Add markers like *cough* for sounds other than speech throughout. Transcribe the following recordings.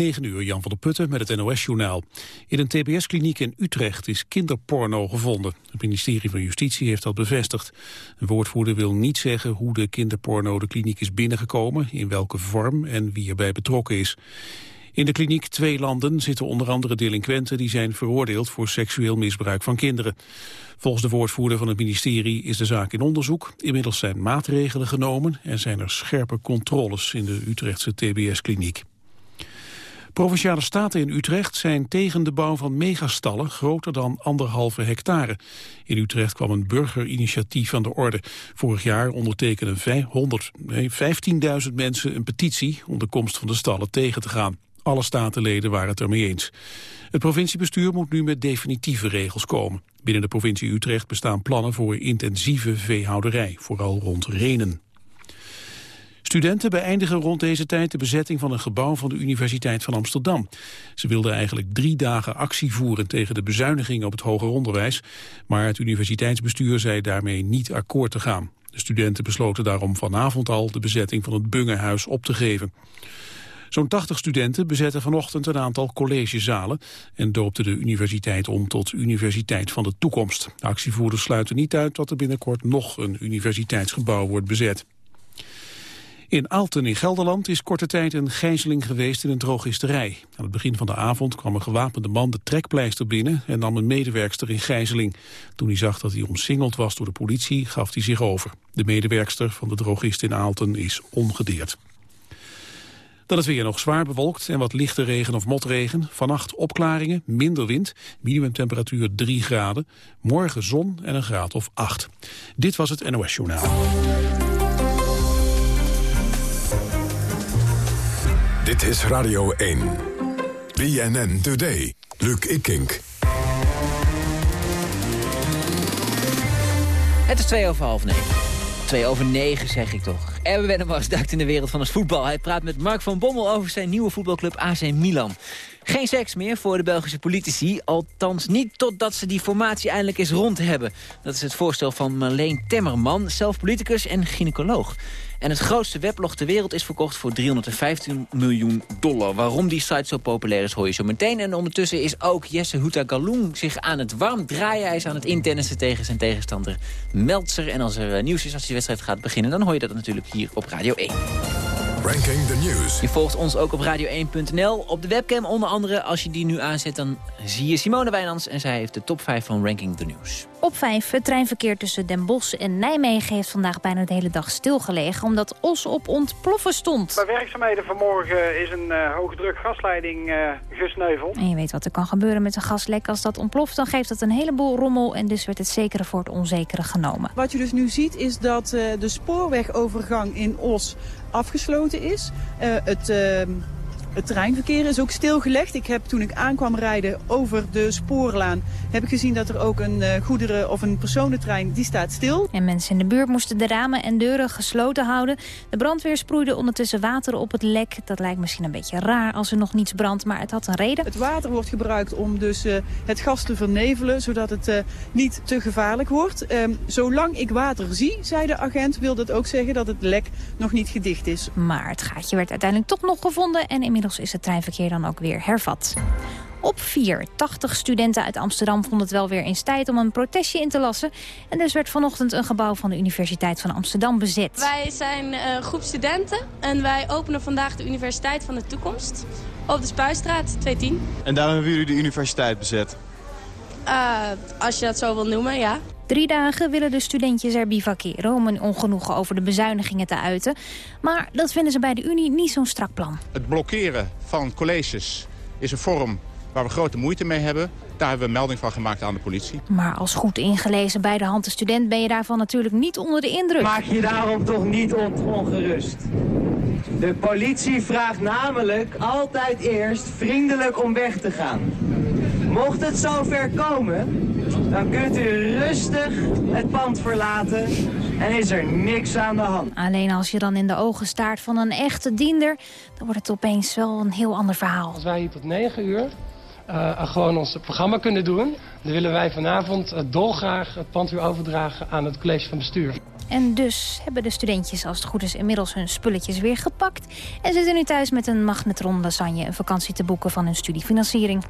9 uur, Jan van der Putten met het NOS-journaal. In een tbs-kliniek in Utrecht is kinderporno gevonden. Het ministerie van Justitie heeft dat bevestigd. Een woordvoerder wil niet zeggen hoe de kinderporno de kliniek is binnengekomen, in welke vorm en wie erbij betrokken is. In de kliniek Twee Landen zitten onder andere delinquenten die zijn veroordeeld voor seksueel misbruik van kinderen. Volgens de woordvoerder van het ministerie is de zaak in onderzoek. Inmiddels zijn maatregelen genomen en zijn er scherpe controles in de Utrechtse TBS-kliniek. Provinciale staten in Utrecht zijn tegen de bouw van megastallen groter dan anderhalve hectare. In Utrecht kwam een burgerinitiatief aan de orde. Vorig jaar ondertekenden 15.000 mensen een petitie om de komst van de stallen tegen te gaan. Alle statenleden waren het ermee eens. Het provinciebestuur moet nu met definitieve regels komen. Binnen de provincie Utrecht bestaan plannen voor intensieve veehouderij, vooral rond Renen. Studenten beëindigen rond deze tijd de bezetting van een gebouw van de Universiteit van Amsterdam. Ze wilden eigenlijk drie dagen actie voeren tegen de bezuinigingen op het hoger onderwijs, maar het universiteitsbestuur zei daarmee niet akkoord te gaan. De studenten besloten daarom vanavond al de bezetting van het Bungehuis op te geven. Zo'n 80 studenten bezetten vanochtend een aantal collegezalen en doopten de universiteit om tot Universiteit van de Toekomst. De actievoerders sluiten niet uit dat er binnenkort nog een universiteitsgebouw wordt bezet. In Aalten in Gelderland is korte tijd een gijzeling geweest in een drogisterij. Aan het begin van de avond kwam een gewapende man de trekpleister binnen en nam een medewerkster in gijzeling. Toen hij zag dat hij omsingeld was door de politie, gaf hij zich over. De medewerkster van de drogist in Aalten is ongedeerd. Dan is weer nog zwaar bewolkt en wat lichte regen of motregen. Vannacht opklaringen, minder wind, minimumtemperatuur 3 graden. Morgen zon en een graad of 8. Dit was het NOS Journaal. Dit is Radio 1. BNN Today. Luc Ikink. Het is twee over half negen. Twee over negen zeg ik toch. Erwin Wennemars duikt in de wereld van het voetbal. Hij praat met Mark van Bommel over zijn nieuwe voetbalclub AC Milan. Geen seks meer voor de Belgische politici. Althans niet totdat ze die formatie eindelijk eens rond hebben. Dat is het voorstel van Marleen Temmerman, zelf politicus en gynaecoloog. En het grootste weblog ter wereld is verkocht voor 315 miljoen dollar. Waarom die site zo populair is, hoor je zo meteen. En ondertussen is ook Jesse Huta Galung zich aan het warm draaien. Hij is aan het intennissen tegen zijn tegenstander Meltzer. En als er eh, nieuws is als die wedstrijd gaat beginnen... dan hoor je dat natuurlijk hier op Radio 1. Ranking the News. Je volgt ons ook op radio1.nl. Op de webcam onder andere, als je die nu aanzet... dan zie je Simone Wijnands en zij heeft de top 5 van Ranking the News. Op 5. Het treinverkeer tussen Den Bosch en Nijmegen heeft vandaag bijna de hele dag stilgelegen... omdat Os op ontploffen stond. Bij werkzaamheden vanmorgen is een uh, hoogdruk gasleiding uh, gesneuveld. En je weet wat er kan gebeuren met een gaslek. Als dat ontploft, dan geeft dat een heleboel rommel... en dus werd het zekere voor het onzekere genomen. Wat je dus nu ziet is dat uh, de spoorwegovergang in Os afgesloten is. het ehm, het treinverkeer is ook stilgelegd. Ik heb toen ik aankwam rijden over de spoorlaan... heb ik gezien dat er ook een uh, goederen- of een personentrein die staat stil. En mensen in de buurt moesten de ramen en deuren gesloten houden. De brandweer sproeide ondertussen water op het lek. Dat lijkt misschien een beetje raar als er nog niets brandt, maar het had een reden. Het water wordt gebruikt om dus uh, het gas te vernevelen... zodat het uh, niet te gevaarlijk wordt. Ehm, zolang ik water zie, zei de agent, wil dat ook zeggen dat het lek nog niet gedicht is. Maar het gaatje werd uiteindelijk toch nog gevonden... en inmiddels is het treinverkeer dan ook weer hervat. Op 4. 80 studenten uit Amsterdam vonden het wel weer eens tijd om een protestje in te lassen. En dus werd vanochtend een gebouw van de Universiteit van Amsterdam bezet. Wij zijn uh, een groep studenten en wij openen vandaag de Universiteit van de Toekomst op de Spuistraat 210. En daarom hebben jullie de universiteit bezet? Uh, als je dat zo wil noemen, ja. Drie dagen willen de studentjes er bivakeren om een ongenoegen over de bezuinigingen te uiten. Maar dat vinden ze bij de Unie niet zo'n strak plan. Het blokkeren van colleges is een vorm waar we grote moeite mee hebben. Daar hebben we een melding van gemaakt aan de politie. Maar als goed ingelezen bij de hand de student ben je daarvan natuurlijk niet onder de indruk. Maak je daarom toch niet ongerust. De politie vraagt namelijk altijd eerst vriendelijk om weg te gaan. Mocht het zover komen, dan kunt u rustig het pand verlaten en is er niks aan de hand. Alleen als je dan in de ogen staart van een echte diender... dan wordt het opeens wel een heel ander verhaal. Als wij hier tot 9 uur uh, gewoon ons programma kunnen doen... dan willen wij vanavond uh, dolgraag het pand weer overdragen aan het college van bestuur. En dus hebben de studentjes als het goed is inmiddels hun spulletjes weer gepakt... en zitten nu thuis met een magnetron lasagne een vakantie te boeken van hun studiefinanciering.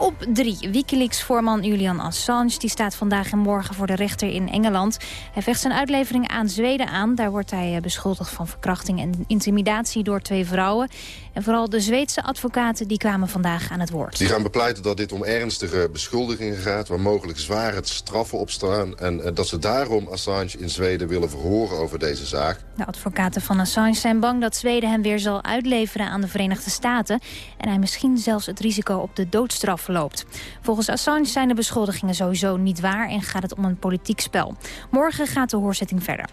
Op drie, Wikileaks-voorman Julian Assange die staat vandaag en morgen voor de rechter in Engeland. Hij vecht zijn uitlevering aan Zweden aan. Daar wordt hij eh, beschuldigd van verkrachting en intimidatie door twee vrouwen. En vooral de Zweedse advocaten die kwamen vandaag aan het woord. Die gaan bepleiten dat dit om ernstige beschuldigingen gaat... waar mogelijk zware straffen op staan... en eh, dat ze daarom Assange in Zweden willen verhoren over deze zaak. De advocaten van Assange zijn bang dat Zweden hem weer zal uitleveren aan de Verenigde Staten... en hij misschien zelfs het risico op de doodstraf Volgens Assange zijn de beschuldigingen sowieso niet waar... en gaat het om een politiek spel. Morgen gaat de hoorzetting verder.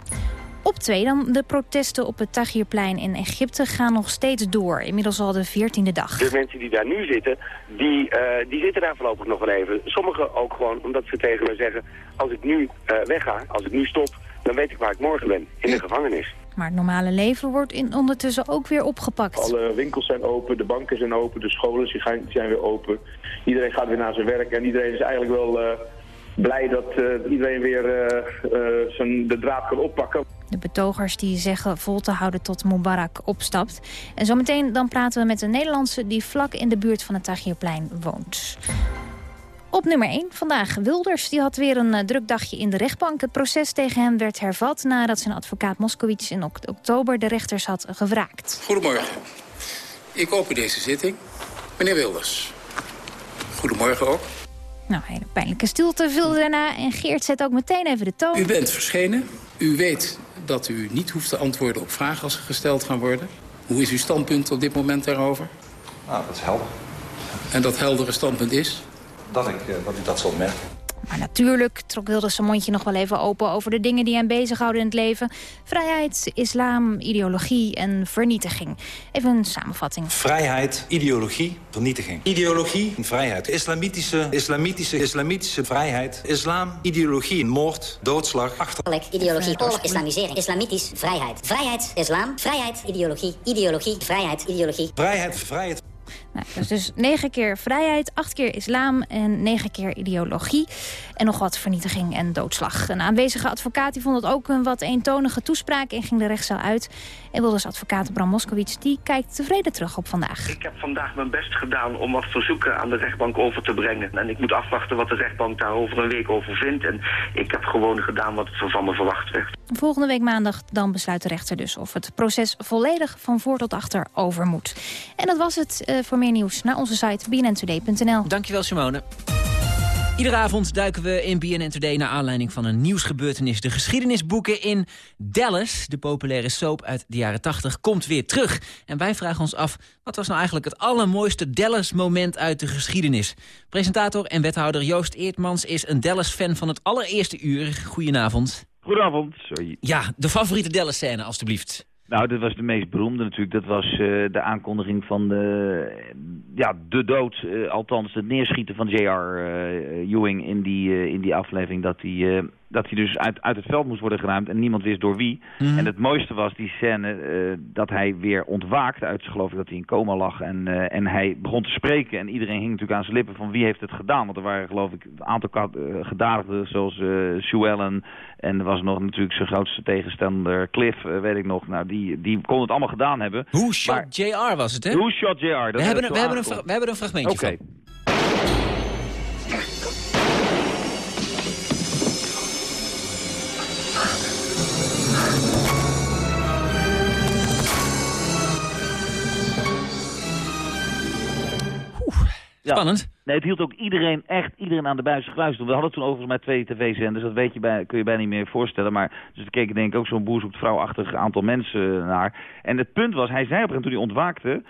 Op twee dan. De protesten op het Tahrirplein in Egypte gaan nog steeds door. Inmiddels al de veertiende dag. De mensen die daar nu zitten, die, uh, die zitten daar voorlopig nog wel even. Sommigen ook gewoon omdat ze tegen me zeggen... als ik nu uh, wegga, als ik nu stop, dan weet ik waar ik morgen ben. In de gevangenis. Maar het normale leven wordt in ondertussen ook weer opgepakt. Alle winkels zijn open, de banken zijn open, de scholen zijn weer open. Iedereen gaat weer naar zijn werk en iedereen is eigenlijk wel... Uh, blij dat uh, iedereen weer uh, zijn, de draad kan oppakken. De betogers die zeggen vol te houden tot Mubarak opstapt. En zometeen dan praten we met een Nederlandse die vlak in de buurt van het Tahrirplein woont. Op nummer 1 vandaag. Wilders die had weer een uh, druk dagje in de rechtbank. Het proces tegen hem werd hervat nadat zijn advocaat Moskowitz in oktober de rechters had gevraagd. Goedemorgen. Ik open deze zitting. Meneer Wilders. Goedemorgen ook. Nou, een hele pijnlijke stilte viel daarna en Geert zet ook meteen even de toon. U bent verschenen. U weet dat u niet hoeft te antwoorden op vragen als ze gesteld gaan worden. Hoe is uw standpunt op dit moment daarover? Nou, dat is helder. En dat heldere standpunt is? Dat ik, dat, ik dat zal merken. Maar natuurlijk trok Wilders zijn mondje nog wel even open... over de dingen die hem bezighouden in het leven. Vrijheid, islam, ideologie en vernietiging. Even een samenvatting. Vrijheid, ideologie, vernietiging. Ideologie, vrijheid. Islamitische, islamitische, islamitische vrijheid. Islam, ideologie, moord, doodslag, achterlijk. Ideologie, oorlog, islamisering. Islamitisch, vrijheid. Vrijheid, islam, vrijheid, ideologie. Ideologie, vrijheid, ideologie. Vrijheid, vrijheid. Nou, dus, negen keer vrijheid, acht keer islam en negen keer ideologie. En nog wat vernietiging en doodslag. Een aanwezige advocaat vond het ook een wat eentonige toespraak... en ging de rechtszaal uit. En Wilders advocaat Bram Moskowitz die kijkt tevreden terug op vandaag. Ik heb vandaag mijn best gedaan om wat verzoeken aan de rechtbank over te brengen. En ik moet afwachten wat de rechtbank daar over een week over vindt. En ik heb gewoon gedaan wat van me verwacht werd. Volgende week maandag dan besluit de rechter dus of het proces volledig van voor tot achter over moet. En dat was het uh, voor meer nieuws naar onze site bnntoday.nl. Dankjewel Simone. Iedere avond duiken we in BNN Today naar aanleiding van een nieuwsgebeurtenis. De geschiedenisboeken in Dallas, de populaire soap uit de jaren 80, komt weer terug. En wij vragen ons af, wat was nou eigenlijk het allermooiste Dallas-moment uit de geschiedenis? Presentator en wethouder Joost Eertmans is een Dallas-fan van het allereerste uur. Goedenavond. Goedenavond. Sorry. Ja, de favoriete Dallas-scène, alsjeblieft. Nou, dat was de meest beroemde natuurlijk. Dat was uh, de aankondiging van de, ja, de dood, uh, althans het neerschieten van J.R. Uh, Ewing in die, in die aflevering. Dat hij dat hij dus uit, uit het veld moest worden geruimd en niemand wist door wie. En het mooiste was die scène dat hij weer ontwaakte uit, geloof ik, dat hij in coma lag. En, en hij begon te spreken en iedereen hing natuurlijk aan zijn lippen van wie heeft het gedaan. Want er waren, geloof ik, een aantal gedadigden zoals Sue Ellen en er was nog natuurlijk zijn grootste tegenstander Cliff, weet ik nog. Nou, die, die kon het allemaal gedaan hebben. Who Shot maar, JR was het, hè? Who Shot JR. We hebben, een, we, hebben een, we hebben een fragmentje okay. van. Spannend. Nee, het hield ook iedereen, echt iedereen aan de buis geluisterd. We hadden toen overigens maar twee tv-zenders, dat weet je bij, kun je bijna niet meer voorstellen. Maar dus er keken denk ik ook zo'n boer zoekt vrouwachtig aantal mensen naar. En het punt was, hij zei op een toen hij ontwaakte,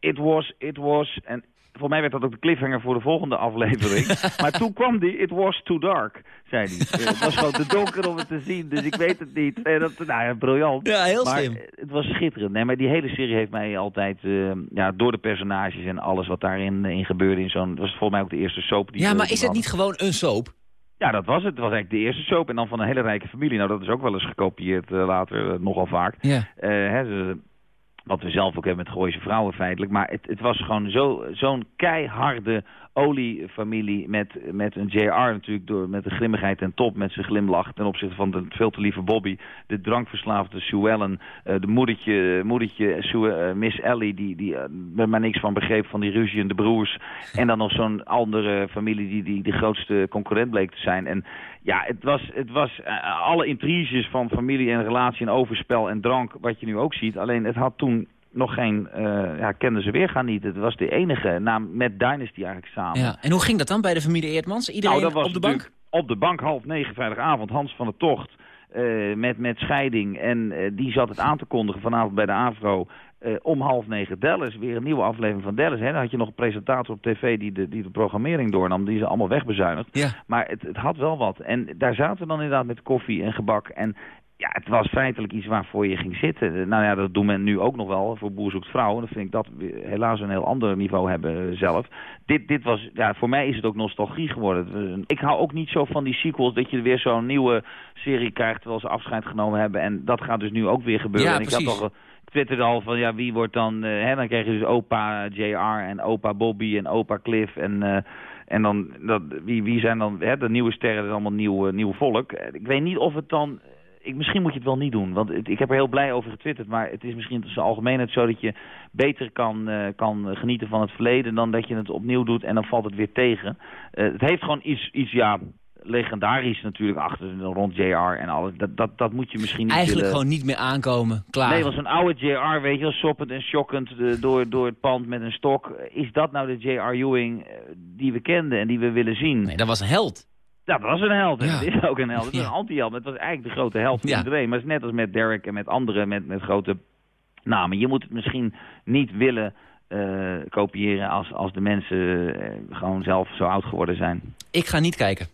it was, it was, en voor mij werd dat ook de cliffhanger voor de volgende aflevering. *laughs* maar toen kwam die, it was too dark, zei hij. het was gewoon te donker om het te zien, dus ik weet het niet. En dat, nou ja, briljant. Ja, heel maar slim. Het was schitterend. Nee, maar die hele serie heeft mij altijd, uh, ja, door de personages en alles wat daarin in gebeurde in zo'n... was volgens mij ook de eerste soap. Die ja, maar is het niet gewoon een soap? Ja, dat was het. Het was eigenlijk de eerste soap. En dan van een hele rijke familie. Nou, dat is ook wel eens gekopieerd uh, later, uh, nogal vaak. Ja. Hè, ze, wat we zelf ook hebben met Gooise vrouwen feitelijk. Maar het, het was gewoon zo- zo'n keiharde oliefamilie met, met een JR natuurlijk door, met de grimmigheid en top, met zijn glimlach ten opzichte van de veel te lieve Bobby. De drankverslaafde Sue Ellen, eh, de moedertje, moedertje Sue, eh, Miss Ellie, die, die eh, er maar niks van begreep van die ruzie en de broers. En dan nog zo'n andere familie die, die de grootste concurrent bleek te zijn. En ja, het was, het was eh, alle intriges van familie en relatie en overspel en drank, wat je nu ook ziet. Alleen het had toen nog geen, eh ja, kenden ze weergaan niet. Het was de enige naam met Dynasty eigenlijk samen. Ja. En hoe ging dat dan bij de familie Eertmans? Iedereen Nou, was op de bank? Op de bank, half negen, vrijdagavond, Hans van der Tocht. eh, met, met scheiding. En eh, die zat het aan te kondigen vanavond bij de AVRO. om half negen Dallas, weer een nieuwe aflevering van Dallas. Hè. Dan had je nog een presentator op tv die de, die de programmering doornam. Die ze allemaal wegbezuinigd. Ja. Maar het, het had wel wat. En daar zaten we dan inderdaad met koffie en gebak. En ja, het was feitelijk iets waarvoor je ging zitten. Nou ja, dat doen men nu ook nog wel voor Boer zoekt vrouw. En dan vind ik dat we helaas een heel ander niveau hebben eh, zelf. Dit, dit was, ja, voor mij is het ook nostalgie geworden. Ik hou ook niet zo van die sequels, dat je weer zo'n nieuwe serie krijgt terwijl ze afscheid genomen hebben. En dat gaat dus nu ook weer gebeuren. Ja, en ik had precies. ik twitterde al van, ja, wie wordt dan... eh, hè, dan krijg je dus opa JR en opa Bobby en opa Cliff en... eh, en dan, dat, wie, wie zijn dan hè, de nieuwe sterren, dat is allemaal nieuw, nieuw volk. Ik weet niet of het dan... Ik, misschien moet je het wel niet doen, want het- ik heb er heel blij over getwitterd. Maar het is misschien in zijn algemeenheid zo dat je beter kan, eh, kan genieten van het verleden... dan dat je het opnieuw doet en dan valt het weer tegen. Eh, het heeft gewoon iets, iets ja, legendarisch natuurlijk achter rond JR en alles. Dat, dat, dat moet je misschien niet Eigenlijk willen- gewoon niet meer aankomen. Klaar. Nee, was een oude JR, weet je wel, soppend en shockend eh, door, door het pand met een stok. Is dat nou de JR Ewing die we kenden en die we willen zien? Nee, dat was een held. Ja, dat was een held. En Ja. Het is ook een held. Het is Ja. een anti-held. Het was eigenlijk de grote held van Ja. iedereen. Maar het is net als met Derek en met anderen met, met grote namen. Je moet het misschien niet willen eh, kopiëren als, als de mensen eh, gewoon zelf zo oud geworden zijn. Ik ga niet kijken.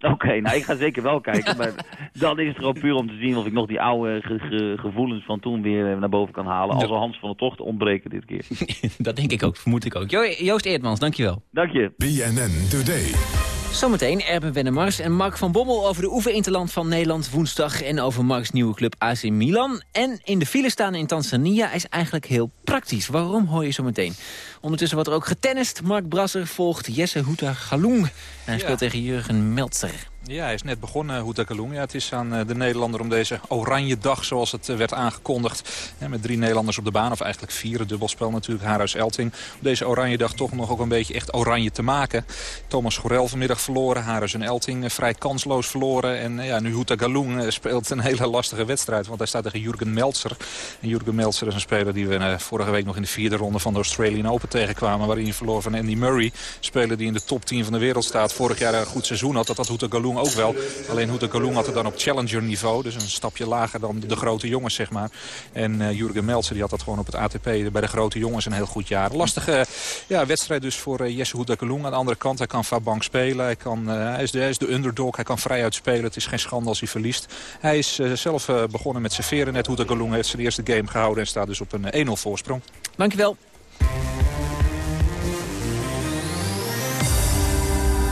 Oké, nou ik ga zeker wel kijken. Maar *laughs* dan is het gewoon puur om te zien of ik nog die oude ge- ge- gevoelens van toen weer naar boven kan halen. Als we Hans van de Tocht ontbreken dit keer. *laughs* dat denk ik ook, vermoed ik ook. Jo Joost Eertmans, dankjewel. Dank je. BNN Today. Zometeen Erben Wennemars en Mark van Bommel over de oefeninterland van Nederland woensdag... en over Marks nieuwe club AC Milan. En in de file staan in Tanzania is eigenlijk heel praktisch. Waarom hoor je zo meteen? Ondertussen wordt er ook getennist. Mark Brasser volgt Jesse Houta Galung. En hij Ja. speelt tegen Jurgen Meltzer. Ja, hij is net begonnen, Houta Kalung. Ja, het is aan eh, de Nederlander om deze oranje dag, zoals het eh, werd aangekondigd. met drie Nederlanders op de baan, of eigenlijk vier, het dubbelspel natuurlijk, Haruis Elting. Op deze oranje dag toch nog ook een beetje echt oranje te maken. Thomas Gorel vanmiddag verloren, Haruis en Elting eh, vrij kansloos verloren. En ja, nu Houta Kalung eh, speelt een hele lastige wedstrijd, want hij staat tegen Jurgen Meltzer. En Jurgen Meltzer is een speler die we vorige week nog in de vierde ronde van de Australian Open tegenkwamen. Waarin hij verloor van Andy Murray, speler die in de top 10 van de wereld staat. Vorig jaar een goed seizoen had, dat had Houta Ook wel. Alleen Houta Kalung had het dan op challenger niveau. Dus een stapje lager dan de grote jongens, zeg maar. En eh Jurgen Meltzer die had dat gewoon op het ATP bij de grote jongens een heel goed jaar. Lastige eh, ja, wedstrijd dus voor eh, Jesse Houta Kalung. Aan de andere kant, hij kan Fabank spelen. Hij, kan, hij, is de, hij is de underdog, hij kan vrij uitspelen. Het is geen schande als hij verliest. Hij is zelf begonnen met serveren. Net Houta Kalung heeft zijn eerste game gehouden en staat dus op een eh, 1-0 voorsprong. Dankjewel.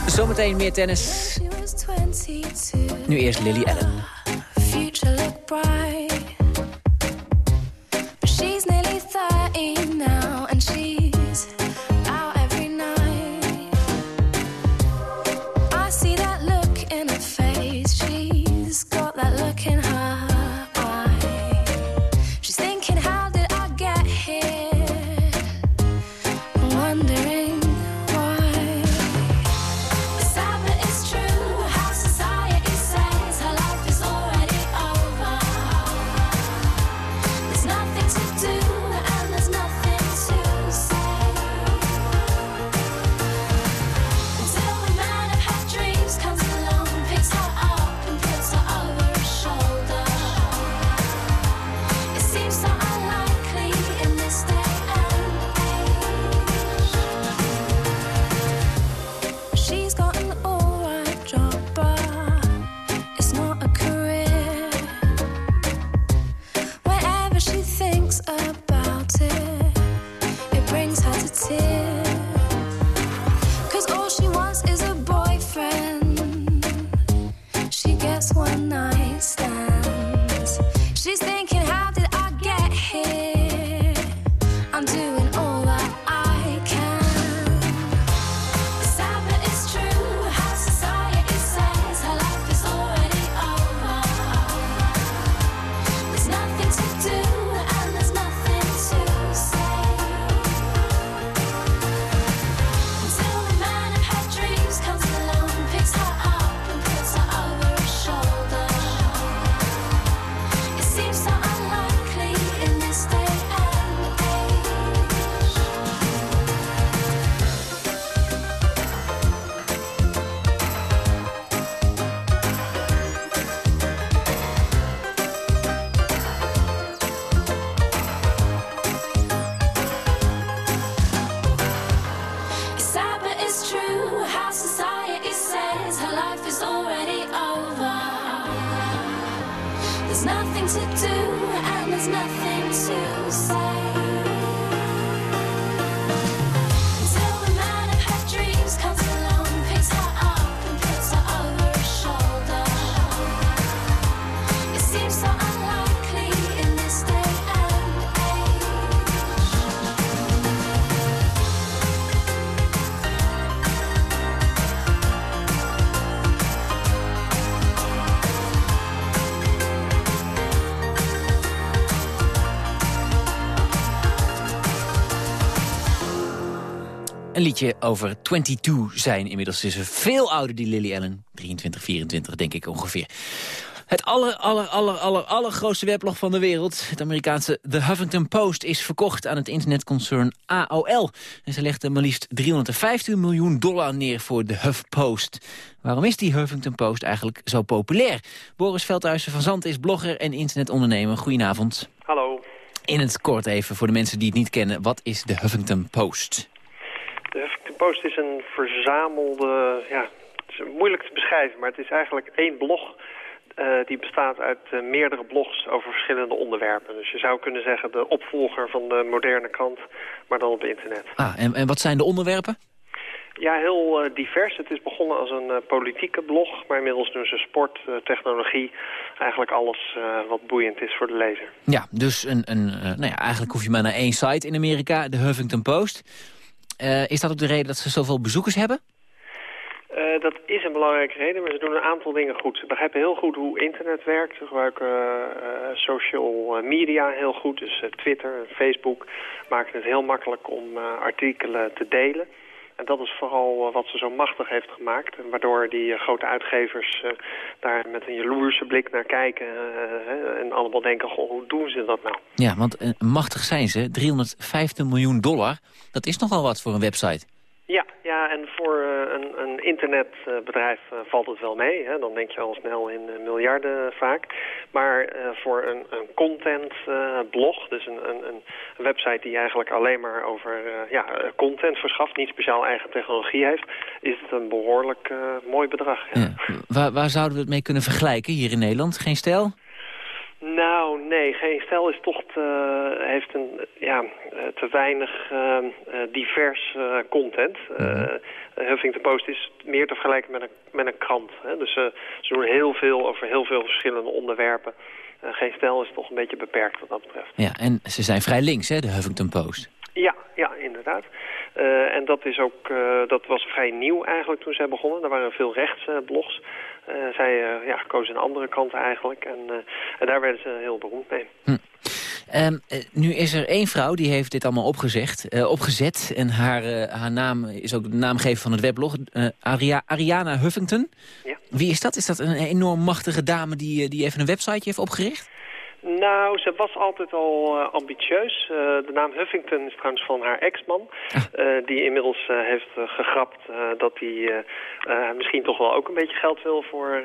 Zometeen meer tennis. Nu eerst Lily Allen. Liedje over 22 zijn. Inmiddels is ze veel ouder, die Lily Allen. 23, 24 denk ik ongeveer. Het aller, aller, aller, aller, allergrootste weblog van de wereld, het Amerikaanse The Huffington Post, is verkocht aan het internetconcern AOL. En ze legde maar liefst 315 miljoen dollar neer voor de HuffPost. Waarom is die Huffington Post eigenlijk zo populair? Boris Veldhuizen van Zand is blogger en internetondernemer. Goedenavond. Hallo. In het kort even voor de mensen die het niet kennen, wat is de Huffington Post? Post is een verzamelde, ja, het is moeilijk te beschrijven, maar het is eigenlijk één blog eh, die bestaat uit eh, meerdere blogs over verschillende onderwerpen. Dus je zou kunnen zeggen de opvolger van de moderne krant, maar dan op internet. Ah, en, en wat zijn de onderwerpen? Ja, heel eh, divers. Het is begonnen als een politieke blog, maar inmiddels doen ze sport, technologie, eigenlijk alles wat boeiend is voor de lezer. Ja, dus een, een, nou ja, eigenlijk hoef je maar naar één site in Amerika, de Huffington Post. Eh, is dat ook de reden dat ze zoveel bezoekers hebben? Eh, dat is een belangrijke reden, maar ze doen een aantal dingen goed. Ze begrijpen heel goed hoe internet werkt. Ze gebruiken eh, social media heel goed. Dus Twitter en Facebook maken het heel makkelijk om artikelen te delen. En dat is vooral wat ze zo machtig heeft gemaakt. En waardoor die grote uitgevers daar met een jaloerse blik naar kijken. en allemaal denken, goh, hoe doen ze dat nou? Ja, want machtig zijn ze. 350 miljoen dollar, dat is nogal wat voor een website. Ja, ja en voor eh, een, een internetbedrijf eh, valt het wel mee. Hè? Dan denk je al snel in eh, miljarden vaak. Maar voor een, een contentblog, dus een, een, een website die eigenlijk alleen maar over ja, content verschaft, niet speciaal eigen technologie heeft, is het een behoorlijk eh, mooi bedrag. Ja. Waar, waar zouden we het mee kunnen vergelijken hier in Nederland? Geen stijl? Nou, nee, geen stel is toch te, heeft een, ja, eh, te weinig eh, eh, divers eh, content. Eh, Huffington Post is meer te vergelijken met een, met een krant. Hè? Dus eh, ze doen heel veel over heel veel verschillende onderwerpen. Eh, geen stijl is toch een beetje beperkt wat dat betreft. Ja, en ze zijn vrij links, hè, de Huffington Post. Ja, ja, inderdaad. Eh, en dat, is ook, eh, dat was vrij nieuw eigenlijk toen zij begonnen. Er waren veel rechtsblogs. Uh, zij eh, ja, kozen een andere kant eigenlijk. En, eh, en daar werden ze heel beroemd mee. Ehm, eh, nu is er één vrouw die heeft dit allemaal opgezegd, eh, opgezet. En haar, eh, haar naam is ook de naamgever van het weblog, eh, Aria, Ariana Huffington. Ja. Wie is dat? Is dat een enorm machtige dame die, eh, die even een websiteje heeft opgericht? Nou, ze was altijd al eh, ambitieus. Eh, de naam Huffington is trouwens van haar ex-man. eh, die inmiddels heeft gegrapt dat hij misschien toch wel ook een beetje geld wil voor,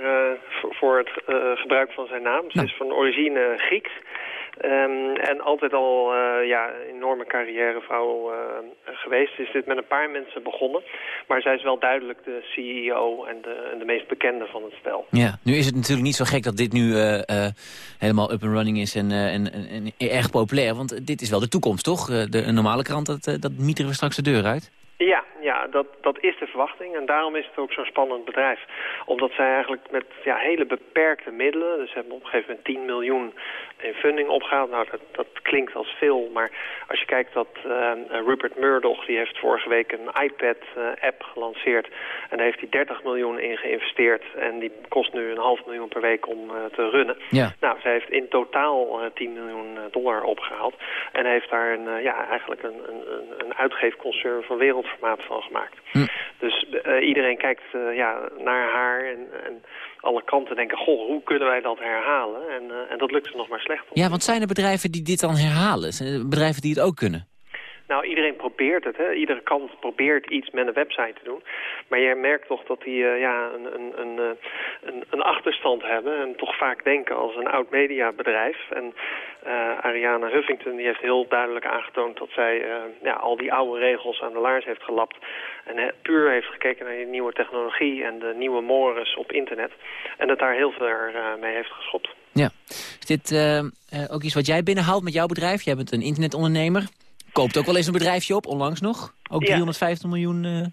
voor, voor het gebruik van zijn naam. Ze is van origine Grieks. Ehm, en altijd al eh, ja, een enorme carrièrevrouw eh, geweest. Ze is dit met een paar mensen begonnen. Maar zij is wel duidelijk de CEO en de, en de meest bekende van het stel. Ja, nu is het natuurlijk niet zo gek dat dit nu eh, helemaal up and running is en, en, en, erg populair. Want dit is wel de toekomst, toch? De, een normale krant, dat, dat mieteren we straks de deur uit. Ja, ja dat, dat is de verwachting. En daarom is het ook zo'n spannend bedrijf. Omdat zij eigenlijk met ja, hele beperkte middelen... dus ze hebben op een gegeven moment 10 miljoen in funding opgehaald. Nou, dat, dat klinkt als veel. Maar als je kijkt dat eh, Rupert Murdoch... die heeft vorige week een iPad-app gelanceerd. En daar heeft hij 30 miljoen in geïnvesteerd. En die kost nu een half miljoen per week om eh, te runnen. Ja. Nou, zij heeft in totaal eh, 10 miljoen eh, dollar opgehaald. En heeft daar een, eh, ja, eigenlijk een, een, een- een uitgeefconcern van wereldformaat van gemaakt. Dus eh, iedereen kijkt eh, ja, naar haar en, en alle kanten denken... goh, hoe kunnen wij dat herhalen? En, eh, en dat lukt ze nog maar slecht. Ja, want zijn er bedrijven die dit dan herhalen? Zijn er bedrijven die het ook kunnen? Nou, iedereen probeert het. Hè? Iedere kant probeert iets met een website te doen. Maar je merkt toch dat die eh, ja, een, een, eh, een, een achterstand hebben... en toch vaak denken als een oud mediabedrijf. En eh, Ariana Huffington die heeft heel duidelijk aangetoond... dat zij ja, al die oude regels aan de laars heeft gelapt... en puur heeft gekeken naar die nieuwe technologie... en de nieuwe mores op internet. En dat daar heel ver mee heeft geschopt. Ja. Is dit ook iets wat jij binnenhaalt met jouw bedrijf? Jij bent een internetondernemer. Koopt ook wel eens een bedrijfje op, onlangs nog. Ook Ja. 350 miljoen... eh,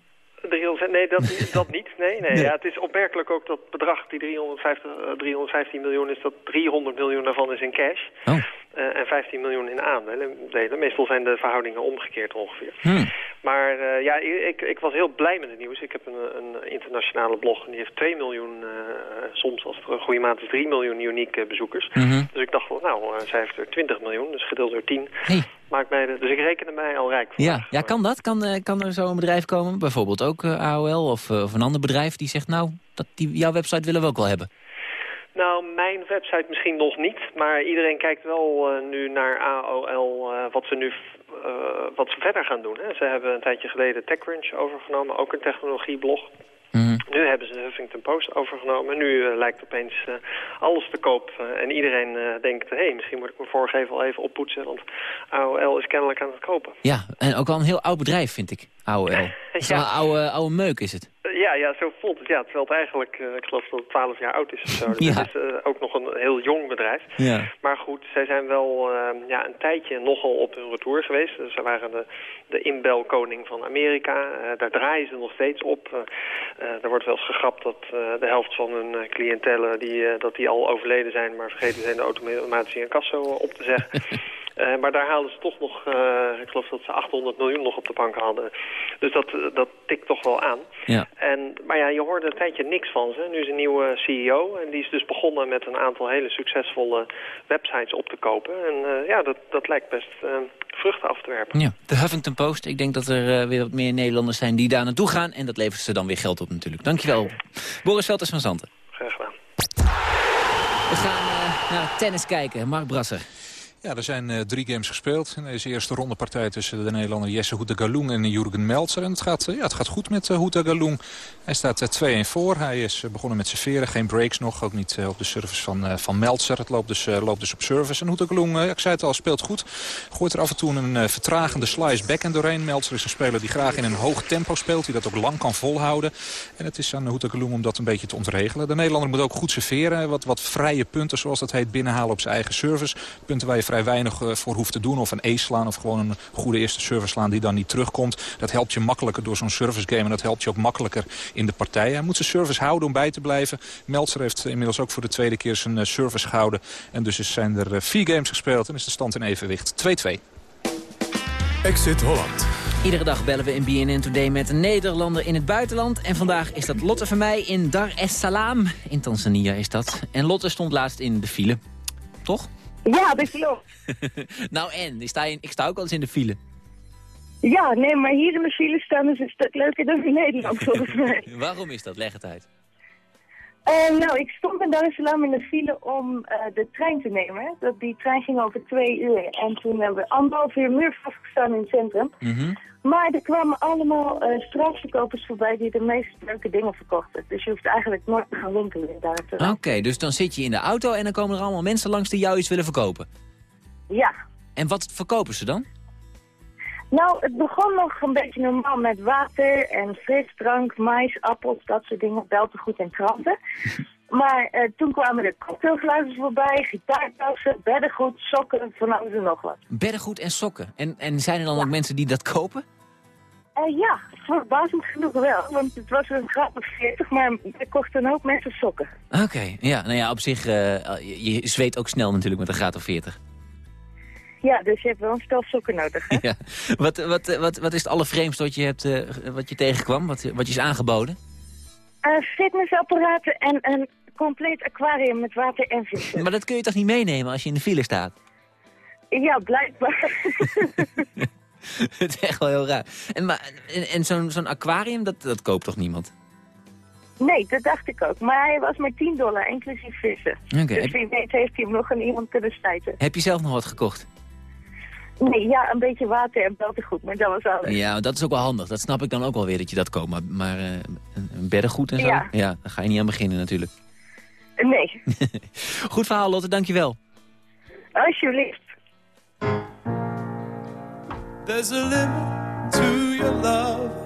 300, nee, dat, dat niet. Nee, nee. Nee. Ja, het is opmerkelijk ook dat bedrag, die 350, eh, 315 miljoen, is dat 300 miljoen daarvan is in cash. Oh. Eh, en 15 miljoen in aandelen. Delen. Meestal zijn de verhoudingen omgekeerd ongeveer. Hmm. Maar eh, ja, ik, ik was heel blij met het nieuws. Ik heb een, een internationale blog en die heeft 2 miljoen, eh, soms als het een goede maand is 3 miljoen unieke bezoekers. Mhm. Dus ik dacht, wel, nou, eh, zij heeft er 20 miljoen, dus gedeeld door 10. Maakt mij de, dus ik reken er mij al rijk voor. Ja, ja kan dat? Kan, eh, kan er zo een bedrijf komen? Bijvoorbeeld ook eh, AOL of, eh, of een ander bedrijf die zegt... nou, dat, die, jouw website willen we ook wel hebben. Nou, mijn website misschien nog niet. Maar iedereen kijkt wel nu naar AOL wat ze nu wat ze verder gaan doen. Hè. Ze hebben een tijdje geleden TechCrunch overgenomen, ook een technologieblog. Nu hebben ze de Huffington Post overgenomen. Nu eh, lijkt opeens eh, alles te koop. eh, en iedereen denkt, hé, hey, misschien moet ik mijn voorgevel even oppoetsen. Want AOL is kennelijk aan het kopen. Ja, en ook wel een heel oud bedrijf, vind ik, AOL. *laughs* Wel een oude, oude meuk, is het. Ja, ja, zo voelt het. Ja, terwijl het eigenlijk, eh, ik geloof dat het 12 jaar oud is of zo. *laughs* Dus Ja. het is eh, ook nog een heel jong bedrijf. Ja. Maar goed, zij zijn wel eh, ja, een tijdje nogal op hun retour geweest. Dus ze waren de, de inbelkoning van Amerika. Eh, daar draaien ze nog steeds op. Er wordt wel eens gegrapt dat de helft van hun cliëntelen die, dat die al overleden zijn... maar vergeten zijn de automatische incasso op te zeggen. *laughs* Eh, maar daar haalden ze toch nog, eh, ik geloof dat ze 800 miljoen nog op de bank hadden. Dus dat, eh, dat tikt toch wel aan. Ja. En, maar ja, je hoorde een tijdje niks van ze. Nu is een nieuwe CEO en die is dus begonnen met een aantal hele succesvolle websites op te kopen. En ja, dat, dat lijkt best vruchten af te werpen. Ja, de Huffington Post. Ik denk dat er weer wat meer Nederlanders zijn die daar naartoe gaan. En dat levert ze dan weer geld op natuurlijk. Dankjewel. Boris Velters van Zanten. Graag gedaan. We gaan naar tennis kijken. Mark Brasser. Ja, er zijn eh, drie games gespeeld. In deze eerste ronde partij tussen de Nederlander Jesse Houtagaloen en Jurgen Meltzer. En het gaat, eh, ja, het gaat goed met uh. Hij staat eh, 2-1 voor. Hij is begonnen met serveren. Geen breaks nog. Ook niet op de service van, van Meltzer. Het loopt dus, loopt dus op service. En Houtagaloen, ik zei het al, speelt goed. Gooit er af en toe een vertragende slice backhand doorheen. Meltzer is een speler die graag in een hoog tempo speelt. Die dat ook lang kan volhouden. En het is aan Houtagaloen om dat een beetje te ontregelen. De Nederlander moet ook goed serveren. Wat, wat vrije punten, zoals dat heet, binnenhalen op zijn eigen service. Punten waar je vrij weinig eh, voor hoeft te doen. Of een ace slaan of gewoon een goede eerste service slaan die dan niet terugkomt. Dat helpt je makkelijker door zo'n service game. En dat helpt je ook makkelijker in de partij. Hij moet zijn service houden om bij te blijven. Meltzer heeft inmiddels ook voor de tweede keer zijn eh, service gehouden. En dus is- zijn er eh, vier games gespeeld en is de stand in evenwicht 2-2. Exit Holland. Iedere dag bellen we in BNN Today met een Nederlander in het buitenland. En vandaag is dat Lotte van mij in Dar es Salaam. In Tanzania is dat. En Lotte stond laatst in de file. Toch? Ja, dat klopt. *laughs* nou en, ik sta, in, ik sta ook wel eens in de file. Ja, nee, maar hier in de file staan is een stuk leuker dan in Nederland, volgens *laughs* mij. Waarom is dat? Leg het uit. Eh, nou, ik stond in Dar es Salaam in de file om eh, de trein te nemen. Dat, die trein ging over twee uur. En toen hebben we anderhalf uur muur vastgestaan in het centrum. Maar er kwamen allemaal eh straatverkopers voorbij die de meest leuke dingen verkochten. Dus je hoeft eigenlijk nooit te gaan winkelen Salaam. Oké, dus dan zit je in de auto en dan komen er allemaal mensen langs die jou iets willen verkopen. Ja. En wat verkopen ze dan? Nou, het begon nog een beetje normaal met water en frisdrank, mais, appels, dat soort dingen, beltegoed en kranten. *laughs* Maar eh, toen kwamen er cocktailglazen voorbij, gitaartassen, beddengoed, sokken, van alles en nog wat. Beddengoed en sokken. En, en zijn er dan ook mensen die dat kopen? Eh, ja, verbazend genoeg wel, want het was een graad of 40, maar er kochten ook mensen sokken. Oké, ja, nou ja, op zich, eh, je, je zweet ook snel natuurlijk met een graad of 40. Ja, dus je hebt wel een stel sokken nodig, hè? *laughs* Ja. Wat, wat, wat, wat is het allervreemdste wat je, hebt, eh, wat je tegenkwam, wat, wat je is aangeboden? Eh, fitnessapparaten en een compleet aquarium met water en vissen. Maar dat kun je toch niet meenemen als je in de file staat? Ja, blijkbaar. *laughs* *laughs* Het is echt wel heel raar. En, maar- en, en zo'n zo'n aquarium, dat, dat koopt toch niemand? Nee, dat dacht ik ook. Maar hij was maar 10 dollar, inclusief vissen. Dus wie weet heeft hij hem nog aan iemand kunnen stijten. Heb je zelf nog wat gekocht? Nee, ja, een beetje water en beltegoed, maar dat was alles. Ja, dat is ook wel handig. Dat snap ik dan ook wel weer dat je dat koopt. Maar, maar eh, een, een beddengoed en zo? Ja. ja, daar ga je niet aan beginnen natuurlijk. Nee, *laughs* Goed verhaal, Lotte. Dankjewel. alsjeblieft. There's a limit to your love.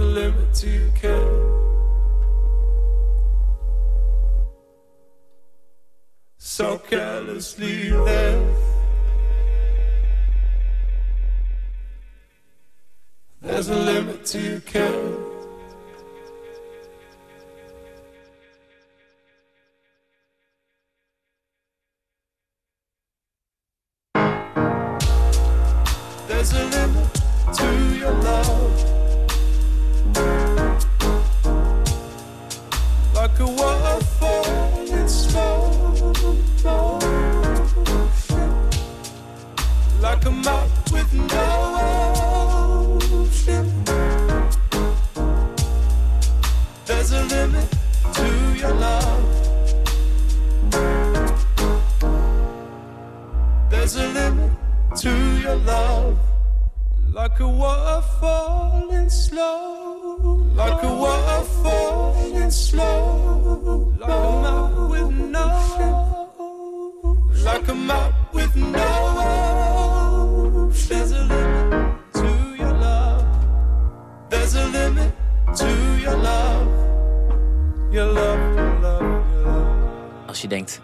A limit to your care. So carelessly there. There's a limit to your care. There's a limit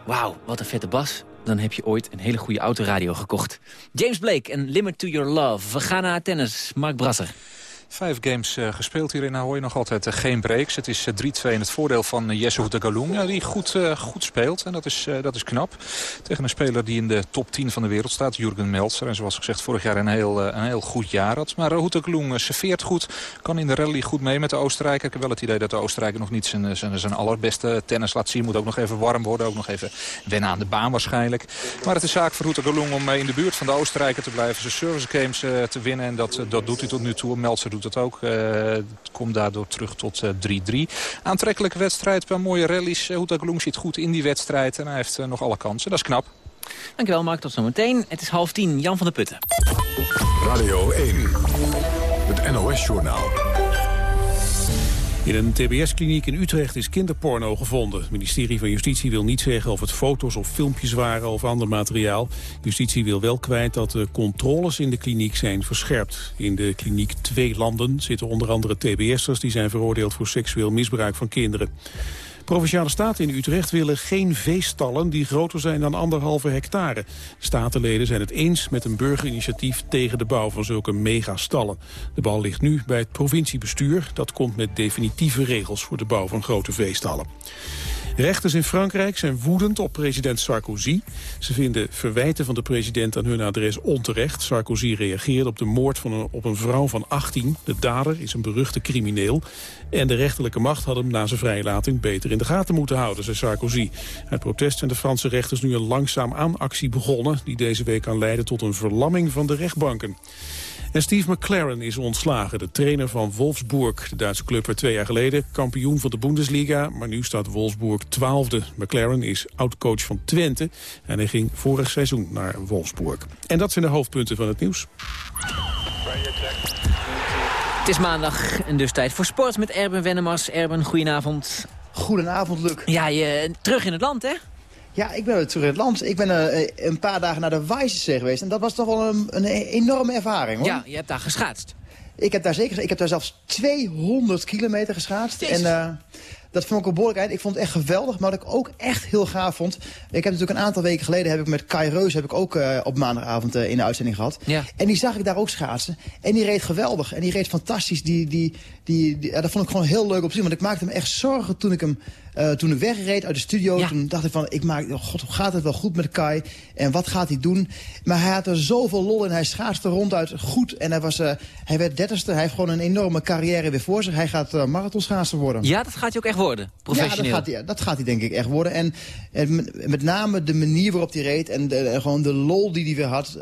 wauw, wat een vette bas... dan heb je ooit een hele goede autoradio gekocht. James Blake en Limit to Your Love. We gaan naar tennis. Mark Brasser. Vijf games uh, gespeeld hier in Ahoy. Nog altijd uh, geen breaks. Het is uh, 3-2 in het voordeel van Jesse de Galung. die goed, goed speelt. En dat is, dat is knap. Tegen een speler die in de top 10 van de wereld staat. Jurgen Meltzer. En zoals gezegd vorig jaar een heel, een heel goed jaar had. Maar Galung serveert goed. Kan in de rally goed mee met de Oostenrijker. Ik heb wel het idee dat de Oostenrijker nog niet zijn, zijn, zijn allerbeste tennis laat zien. Moet ook nog even warm worden. Ook nog even wennen aan de baan waarschijnlijk. Maar het is zaak voor de Galung om in de buurt van de Oostenrijker te blijven. Zijn service games te winnen. En dat, dat doet hij tot nu toe. Meltzer doet dat ook. Uh, komt daardoor terug tot 3-3. Uh, Aantrekkelijke wedstrijd, bij mooie rallies. Uh, Houta Gloem zit goed in die wedstrijd en hij heeft nog alle kansen. Dat is knap. Dankjewel Mark, tot zometeen. Het is half tien, Jan van der Putten. Radio 1, het NOS-journaal. In een tbs-kliniek in Utrecht is kinderporno gevonden. Het ministerie van Justitie wil niet zeggen of het foto's of filmpjes waren of ander materiaal. Justitie wil wel kwijt dat de controles in de kliniek zijn verscherpt. In de kliniek Twee Landen zitten onder andere tbs'ers... die zijn veroordeeld voor seksueel misbruik van kinderen. Provinciale staten in Utrecht willen geen veestallen die groter zijn dan anderhalve hectare. Statenleden zijn het eens met een burgerinitiatief tegen de bouw van zulke megastallen. De bal ligt nu bij het provinciebestuur. Dat komt met definitieve regels voor de bouw van grote veestallen. Rechters in Frankrijk zijn woedend op president Sarkozy. Ze vinden verwijten van de president aan hun adres onterecht. Sarkozy reageert op de moord van een, op een vrouw van 18. De dader is een beruchte crimineel. En de rechterlijke macht had hem na zijn vrijlating beter in de gaten moeten houden, zei Sarkozy. Uit protest zijn de Franse rechters nu een langzaam aanactie begonnen... die deze week kan leiden tot een verlamming van de rechtbanken. En Steve McLaren is ontslagen, de trainer van Wolfsburg. De Duitse club werd twee jaar geleden kampioen van de Bundesliga... maar nu staat Wolfsburg twaalfde. McLaren is oud-coach van Twente en hij ging vorig seizoen naar Wolfsburg. En dat zijn de hoofdpunten van het nieuws. Het is maandag en dus tijd voor sport met Erben Wennemars. Erben, goedenavond. Goedenavond, Luc. Ja, je, terug in het land, hè? Ja, ik ben weer terug in het land. Ik ben eh, een paar dagen naar de Weissensee geweest. En dat was toch wel een, een enorme ervaring, hoor. Ja, je hebt daar geschaatst. Ik heb daar zeker, ik heb daar zelfs 200 kilometer geschaatst. En uh, dat vond ik een behoorlijk eind. Ik vond het echt geweldig, maar wat ik ook echt heel gaaf vond... Ik heb natuurlijk een aantal weken geleden heb ik met Kai Reus heb ik ook uh, op maandagavond uh, in de uitzending gehad. Ja. En die zag ik daar ook schaatsen. En die reed geweldig. En die reed fantastisch. Die, die, die, die ja, dat vond ik gewoon heel leuk op te zien. Want ik maakte me echt zorgen toen ik hem uh, toen ik wegreed uit de studio. Ja. Toen dacht ik van, ik maak, oh god, gaat het wel goed met Kai? En wat gaat hij doen? Maar hij had er zoveel lol in. Hij schaatste ronduit goed. En hij, was, uh, hij werd dertigste. Hij heeft gewoon een enorme carrière weer voor zich. Hij gaat uh, marathonschaatser worden. Ja, dat gaat hij ook echt worden? Professioneel? Ja, dat gaat hij, dat gaat hij denk ik echt worden. En, en met name de manier waarop hij reed. En, de, en gewoon de lol die hij weer had.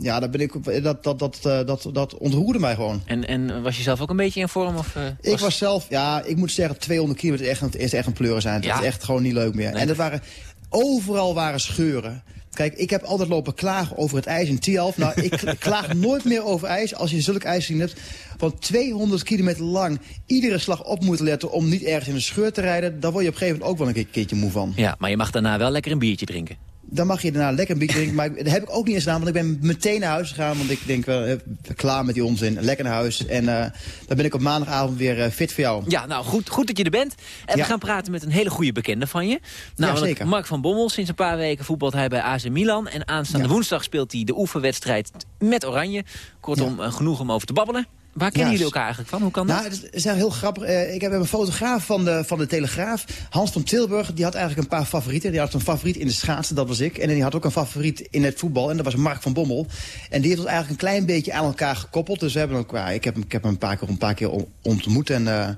ja, daar ben ik, dat, dat, dat, dat, dat ontroerde mij gewoon. En, en was je zelf ook een beetje in vorm? Of, ik was zelf, ja, ik moet zeggen, 200 kilometer is echt, is echt een pleur zijn. Dat ja. is echt gewoon niet leuk meer. Nee. En dat waren, overal waren scheuren. Kijk, ik heb altijd lopen klagen over het ijs in Tialf. Nou, ik *laughs* klaag nooit meer over ijs als je zulk ijs zien hebt. Want 200 kilometer lang iedere slag op moeten letten om niet ergens in een scheur te rijden. Daar word je op een gegeven moment ook wel een keertje moe van. Ja, maar je mag daarna wel lekker een biertje drinken. Dan mag je daarna lekker een biertje drinken. Maar dat heb ik ook niet eens gedaan, want ik ben meteen naar huis gegaan. Want ik denk, wel, klaar met die onzin. Lekker naar huis. En uh, dan ben ik op maandagavond weer uh, fit voor jou. Ja, nou goed, goed dat je er bent. En ja. we gaan praten met een hele goede bekende van je. Namelijk ja. Mark van Bommel. Sinds een paar weken voetbalt hij bij AC Milan. En aanstaande ja. woensdag speelt hij de oefenwedstrijd met Oranje. Kortom, genoeg om over te babbelen. Waar kennen ja, jullie elkaar eigenlijk van? Hoe kan dat? Nou, het is heel grappig. Uh, ik heb een fotograaf van de, van de Telegraaf, Hans van Tilburg. Die had eigenlijk een paar favorieten. Die had een favoriet in de schaatsen, dat was ik. En die had ook een favoriet in het voetbal. En dat was Mark van Bommel. En die heeft ons eigenlijk een klein beetje aan elkaar gekoppeld. Dus we hebben ook, ja, ik, heb, ik heb hem een paar keer, een paar keer ontmoet. En uh,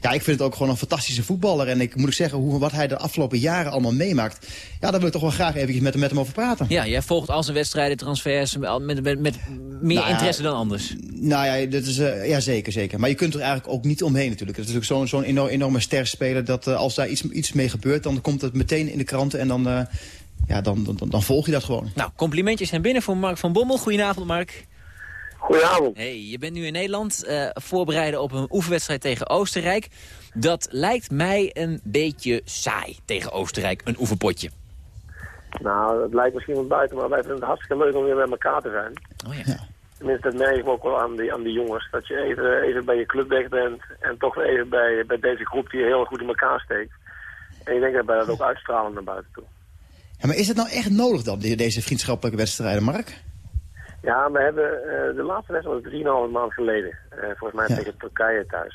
ja, ik vind het ook gewoon een fantastische voetballer. En ik moet ik zeggen, hoe, wat hij de afgelopen jaren allemaal meemaakt. Ja, daar wil ik toch wel graag eventjes met, met hem over praten. Ja, jij volgt al zijn wedstrijden, transfers, met, met, met, met meer nou, interesse dan anders. Nou ja, dat is, uh, ja, zeker, zeker. Maar je kunt er eigenlijk ook niet omheen natuurlijk. Het is natuurlijk zo'n zo'n enorm, enorme sterspeler dat uh, als daar iets, iets mee gebeurt... dan komt het meteen in de kranten en dan, uh, ja, dan, dan, dan volg je dat gewoon. Nou, complimentjes zijn binnen voor Mark van Bommel. Goedenavond, Mark. Goedenavond. Hey, je bent nu in Nederland uh, voorbereiden op een oefenwedstrijd tegen Oostenrijk. Dat lijkt mij een beetje saai tegen Oostenrijk, een oefenpotje. Nou, dat lijkt misschien wat buiten, maar wij vinden het hartstikke leuk om weer met elkaar te zijn. Oh ja. Tenminste, dat merk ik ook wel aan die, aan die jongens. Dat je even, even bij je club weg bent en toch even bij, bij deze groep die heel goed in elkaar steekt. En ik denk dat wij dat ook uitstralen naar buiten toe. Ja, maar is het nou echt nodig dan, deze vriendschappelijke wedstrijden, Mark? Ja, we hebben uh, de laatste wedstrijd was 3,5 maand geleden. Uh, volgens mij ja. tegen Turkije thuis.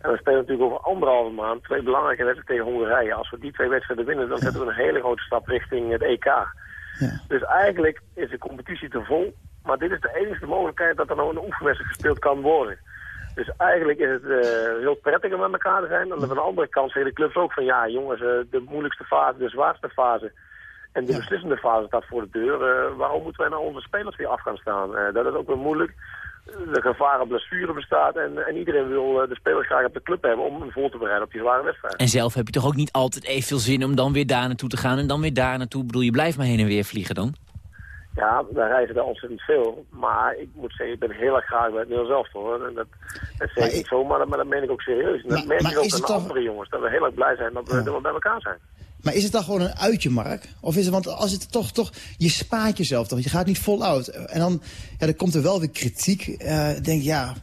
En we spelen natuurlijk over anderhalve maand twee belangrijke wedstrijden tegen Hongarije. Als we die twee wedstrijden winnen, dan zetten we een hele grote stap richting het EK. Ja. Dus eigenlijk is de competitie te vol. Maar dit is de enige mogelijkheid dat er nou een oefenwedstrijd gespeeld kan worden. Dus eigenlijk is het uh, heel prettig om met elkaar te zijn. En aan de andere kant zeggen de clubs ook van ja jongens, uh, de moeilijkste fase, de zwaarste fase en de ja. beslissende fase staat voor de deur. Uh, waarom moeten wij nou onze spelers weer af gaan staan? Dat is ook weer moeilijk. De gevaar op blessure bestaat en, en iedereen wil de spelers graag op de club hebben om hem voor te bereiden op die zware wedstrijd. En zelf heb je toch ook niet altijd evenveel zin om dan weer daar naartoe te gaan en dan weer daar naartoe? Ik bedoel, je blijft maar heen en weer vliegen dan? Ja, daar reizen er ontzettend veel. Maar ik moet zeggen, ik ben heel erg graag bij het Nederlands zelf hoor. En dat, dat zeg ik niet zomaar, maar dat meen ik ook serieus. En dat merk ik ook aan toch... andere jongens. Dat we heel erg blij zijn dat we, ja. dat we bij elkaar zijn. Maar is het dan gewoon een uitje, Mark? Of is het, want als het toch, toch, je spaart jezelf toch, je gaat niet voluit. En dan, ja, dan komt er wel weer kritiek. Uh, denk ja,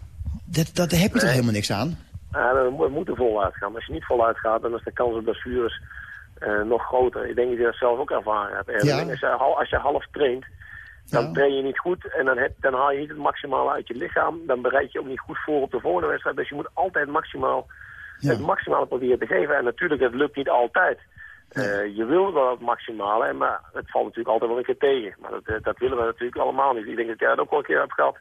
dat, dat heb je nee. toch helemaal niks aan? Ja, we moeten voluit gaan. Als je niet voluit gaat, dan is de kans op blessures uh, nog groter. Ik denk dat je dat zelf ook ervaren hebt. Ja. Als, je, als je half traint, dan ja. train je niet goed en dan, heb, dan haal je niet het maximale uit je lichaam. Dan bereid je ook niet goed voor op de volgende wedstrijd. Dus je moet altijd maximaal, ja. het maximale proberen te geven. En natuurlijk, het lukt niet altijd. Uh, je wil wel het maximale, maar het valt natuurlijk altijd wel een keer tegen. Maar dat, dat willen we natuurlijk allemaal niet. Ik denk dat jij dat ook wel een keer hebt gehad.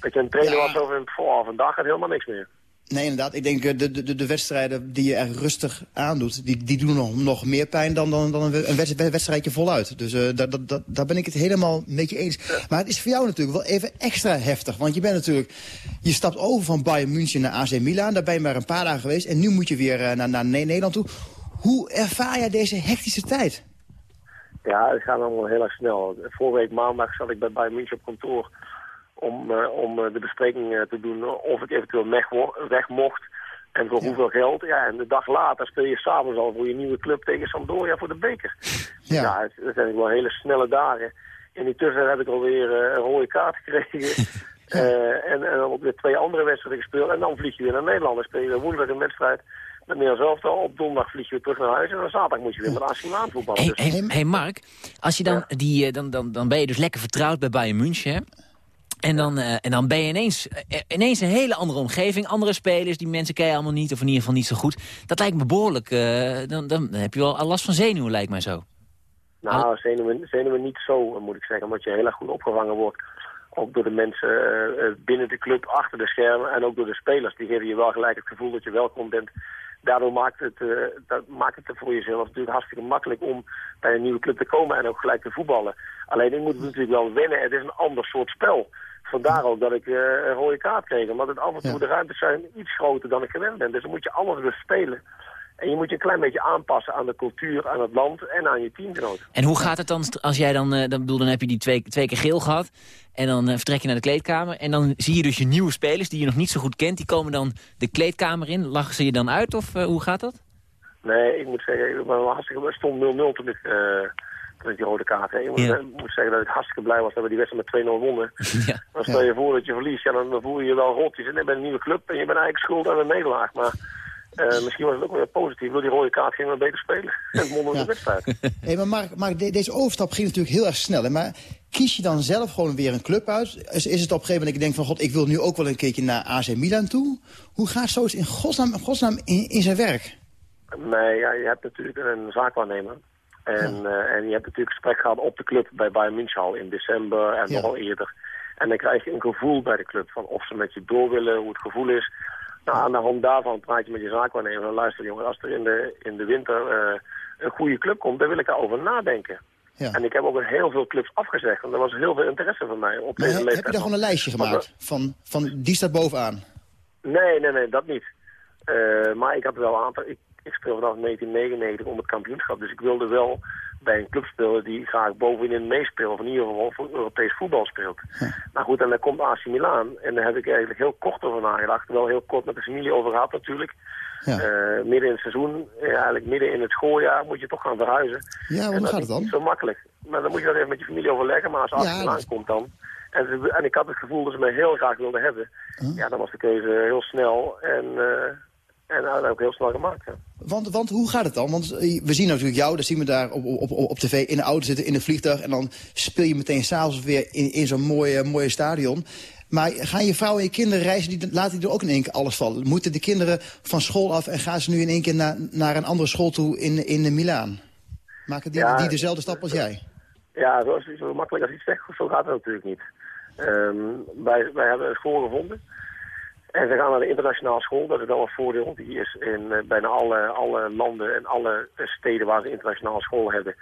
Dat je een trainer was over een, voor vandaag gaat helemaal niks meer. Nee, inderdaad. Ik denk de, de, de wedstrijden die je er rustig aandoet, die, die doen nog, nog meer pijn dan, dan, dan een wedstrijdje voluit. Dus uh, daar, daar, daar ben ik het helemaal met je eens. Maar het is voor jou natuurlijk wel even extra heftig. Want je bent natuurlijk, je stapt over van Bayern München naar AC Milan. Daar ben je maar een paar dagen geweest. En nu moet je weer uh, naar, naar Nederland toe. Hoe ervaar jij deze hectische tijd? Ja, het gaat allemaal heel erg snel. Vorige week maandag zat ik bij Bayern München op kantoor om, eh, om eh, de bespreking eh, te doen of ik eventueel weg, mocht en voor hoeveel geld. Ja, en de dag later speel je s'avonds al voor je nieuwe club tegen Sampdoria voor de beker. Ja, het, het zijn wel hele snelle dagen. In die tussen heb ik alweer eh, een rode kaart gekregen. *laughs* Eh, en, en op de twee andere wedstrijden gespeeld. En dan vlieg je weer naar Nederland. Dan speel je woensdag een wedstrijd met Nederland zelf al. Op donderdag vlieg je weer terug naar huis. En dan zaterdag moet je weer met AC Milan voetballen. Hey, Dus- hey, hey Mark, als je dan, die, dan, dan, dan ben je dus lekker vertrouwd bij Bayern München, hè? En dan, eh, en dan ben je ineens, eh, ineens een hele andere omgeving. Andere spelers, die mensen ken je allemaal niet. Of in ieder geval niet zo goed. Dat lijkt me behoorlijk. eh, dan, dan heb je wel last van zenuwen, lijkt mij zo. Nou, zenuwen, zenuwen niet zo, moet ik zeggen. Omdat je heel erg goed opgevangen wordt. Ook door de mensen binnen de club, achter de schermen. En ook door de spelers. Die geven je wel gelijk het gevoel dat je welkom bent. Daardoor maakt het, eh, dat maakt het voor jezelf natuurlijk hartstikke makkelijk om bij een nieuwe club te komen en ook gelijk te voetballen. Alleen ik moet natuurlijk wel wennen. Het is een ander soort spel. Vandaar ook dat ik eh, een rode kaart kreeg. Omdat het af en toe de ruimtes zijn iets groter dan ik gewend ben. Dus dan moet je alles weer spelen. En je moet je een klein beetje aanpassen aan de cultuur, aan het land en aan je teamgenoten. En hoe gaat het dan als jij dan, eh, dan, bedoel, dan heb je die twee, twee keer geel gehad. En dan eh, vertrek je naar de kleedkamer. En dan zie je dus je nieuwe spelers die je nog niet zo goed kent. Die komen dan de kleedkamer in. Lachen ze je dan uit of eh, hoe gaat dat? Nee, ik moet zeggen, ik ben hartstikke, het stond 0-0 toen ik, toen ik die rode kaart kreeg. Ik moet, Ja. zeggen dat ik hartstikke blij was dat we die wedstrijd met 2-0 wonnen. *laughs* Dan stel je voor dat je verliest, ja, dan voel je je wel rot. Je zit net bij een nieuwe club en je bent eigenlijk schuld aan een nederlaag. Maar eh, misschien was het ook wel weer positief. Door die rode kaart gingen we beter spelen. *laughs* En wonnen we de wedstrijd. *laughs* Hey, maar Mark, Mark de- deze overstap ging natuurlijk heel erg snel. Hè? Maar kies je dan zelf gewoon weer een club uit? Is, is het op een gegeven moment dat je denkt van... God, ik wil nu ook wel een keertje naar AC Milan toe? Hoe gaat zoiets in godsnaam, in, godsnaam in, in zijn werk? Nee, ja, je hebt natuurlijk een zaakwaarnemer. En, eh, en je hebt natuurlijk gesprek gehad op de club bij Bayern München al in december en Ja. nog al eerder. En dan krijg je een gevoel bij de club van of ze met je door willen, hoe het gevoel is. Nou, aan de hand daarvan praat je met je zaakwaarnemer en luister jongen, als er in de, in de winter eh, een goede club komt, dan wil ik daarover nadenken. Ja. En ik heb ook heel veel clubs afgezegd, want er was heel veel interesse van mij op Maar deze leeftijd. heb je daar gewoon een lijstje gemaakt? Van, van die staat bovenaan. Nee, nee, nee, dat niet. Eh, maar ik had wel een aantal... Ik, ik speel vanaf 1999 om het kampioenschap. Dus ik wilde wel bij een club spelen die graag bovenin meespeelt. Of in ieder geval voor Europees voetbal speelt. Nou goed, en dan komt AC Milan. En daar heb ik eigenlijk heel kort over nagedacht. Wel heel kort met de familie over gehad natuurlijk. Eh, midden in het seizoen, eh, eigenlijk midden in het schooljaar, moet je toch gaan verhuizen. Ja, hoe dat gaat is het dan? niet zo makkelijk. Maar dan moet je dat even met je familie overleggen. Maar als AC Ja, Milan komt dan... En, en ik had het gevoel dat ze mij heel graag wilden hebben. Ja, dan was de keuze heel snel en, eh en nou, dat ook heel snel gemaakt. Want, want hoe gaat het dan? Want eh, we zien natuurlijk jou, dat zien we daar op, op, op, tv in de auto zitten, in een vliegtuig. En dan speel je meteen s'avonds weer in, in zo'n mooie, mooie stadion. Maar gaan je vrouw en je kinderen reizen, die, laten die er ook in één keer alles vallen? Moeten de kinderen van school af en gaan ze nu in één keer naar, naar een andere school toe in, in Milaan? Maken die, Ja, die dezelfde stap als jij? Ja, zo, is het zo makkelijk als iets zegt, zo gaat het natuurlijk niet. Ehm, wij, wij hebben een school gevonden. En ze gaan naar de internationale school. Dat is wel een voordeel. Die is in eh, bijna alle, alle landen en alle eh, steden waar ze internationale school hebben.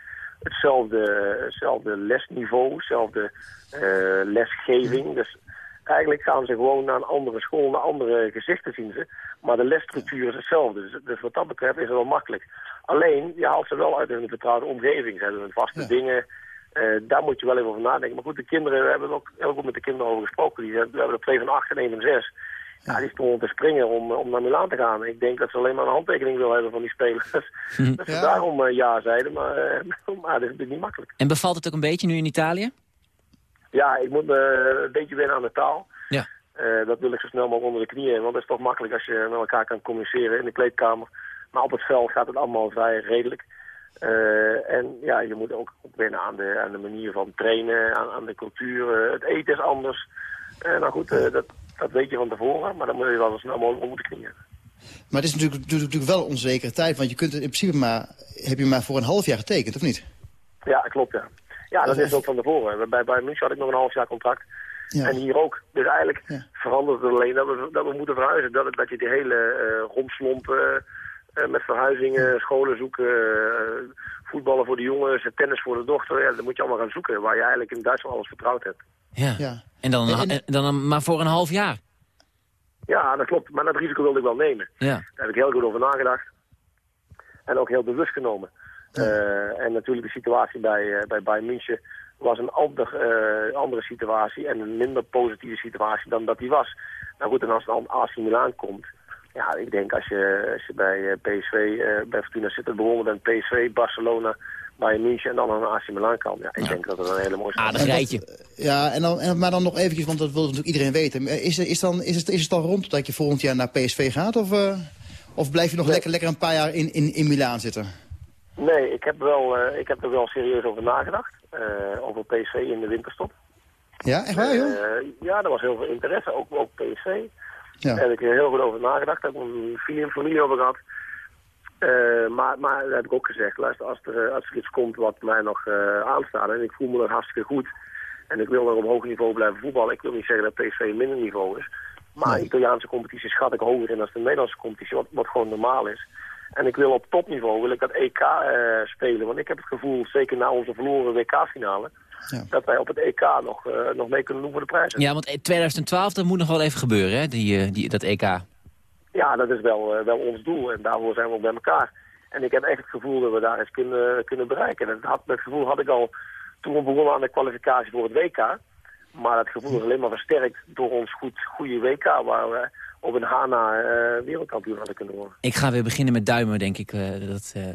Hetzelfde, hetzelfde lesniveau, hetzelfde eh, lesgeving. Dus eigenlijk gaan ze gewoon naar een andere school, naar andere gezichten zien ze. Maar de lesstructuur is hetzelfde. Dus, dus wat dat betreft is het wel makkelijk. Alleen, je haalt ze wel uit hun vertrouwde omgeving. Ze hebben hun vaste dingen. Eh, daar moet je wel even over nadenken. Maar goed, de kinderen, we hebben ook heel goed met de kinderen over gesproken. Die, we hebben er twee van acht en één van zes. Ja, die stonden te springen om, om naar Milaan te gaan. Ik denk dat ze alleen maar een handtekening wil hebben van die spelers. *laughs* dat ze daarom eh, ja zeiden, maar, eh, *laughs* maar dat is natuurlijk niet makkelijk. En bevalt het ook een beetje nu in Italië? Ja, ik moet me een beetje wennen aan de taal. Ja. Eh, dat wil ik zo snel mogelijk onder de knieën. hebben, Want het is toch makkelijk als je met elkaar kan communiceren in de kleedkamer. Maar op het veld gaat het allemaal vrij redelijk. Eh, en ja, je moet ook wennen aan de, aan de manier van trainen, aan, aan de cultuur. Eh, het eten is anders. Eh, nou goed, eh, dat, dat weet je van tevoren. Maar dan moet je wel zo snel mogelijk onder de knieën. Maar het is natuurlijk, natuurlijk, wel een onzekere tijd. Want je kunt het in principe maar, heb je maar voor een half jaar getekend, of niet? Ja, klopt ja. Ja, dat is ook van tevoren. Bij, bij München had ik nog een half jaar contract. Ja. En hier ook. Dus eigenlijk verandert het alleen dat we, dat we moeten verhuizen. Dat, dat je die hele eh romslomp eh, met verhuizingen, scholen zoeken, eh, voetballen voor de jongens, tennis voor de dochter. Ja, dat moet je allemaal gaan zoeken. Waar je eigenlijk in Duitsland alles vertrouwd hebt. Ja. En dan, en dan maar voor een half jaar? Ja, dat klopt. Maar dat risico wilde ik wel nemen. Ja. Daar heb ik heel goed over nagedacht. En ook heel bewust genomen. Eh, en natuurlijk de situatie bij, eh, bij Bayern München was een ander, eh, andere situatie en een minder positieve situatie dan dat die was. Nou goed, en als dan AC Milan komt, ja, ik denk als je, als je bij PSV, bij Fortuna Sittard begonnen bent, PSV, Barcelona, Bayern München en dan naar AC Milan kan. Ja, ik denk dat het een hele mooie Aardig rijtje. Ja, en dan, en, maar dan nog eventjes, want dat wil natuurlijk iedereen weten. Is, is, dan, is, het, is het dan rond dat je volgend jaar naar PSV gaat? Of, eh, of blijf je nog lekker, lekker een paar jaar in, in, in Milaan zitten? Nee, ik heb, wel, eh, ik heb er wel serieus over nagedacht. eh, over PSV in de winterstop. Ja, echt waar, joh? Eh, ja, er was heel veel interesse, ook, ook PSV. Ja. Daar heb ik er heel goed over nagedacht. Daar heb ik mijn familie en familie over gehad. Eh, maar, maar daar heb ik ook gezegd, luister, als er, eh, als er iets komt wat mij nog eh, aanstaat en ik voel me nog hartstikke goed en ik wil er op hoog niveau blijven voetballen, ik wil niet zeggen dat PSV een minder niveau is, maar de Italiaanse competitie schat ik hoger in dan de Nederlandse competitie, wat, wat gewoon normaal is. En ik wil op topniveau wil ik dat EK eh, spelen, want ik heb het gevoel, zeker na onze verloren WK-finale, dat wij op het EK nog, eh, nog mee kunnen doen voor de prijzen. Ja, want 2012, dat moet nog wel even gebeuren, hè, die, die, dat EK. Ja, dat is wel, eh, wel ons doel en daarvoor zijn we ook bij elkaar. En ik heb echt het gevoel dat we daar eens kunnen, kunnen bereiken. En dat, had, dat gevoel had ik al toen we begonnen aan de kwalificatie voor het WK. Maar dat gevoel is alleen maar versterkt door ons goed, goede WK... waar we op een Hana eh, wereldkampioen hadden kunnen worden. Ik ga weer beginnen met duimen, denk ik. eh,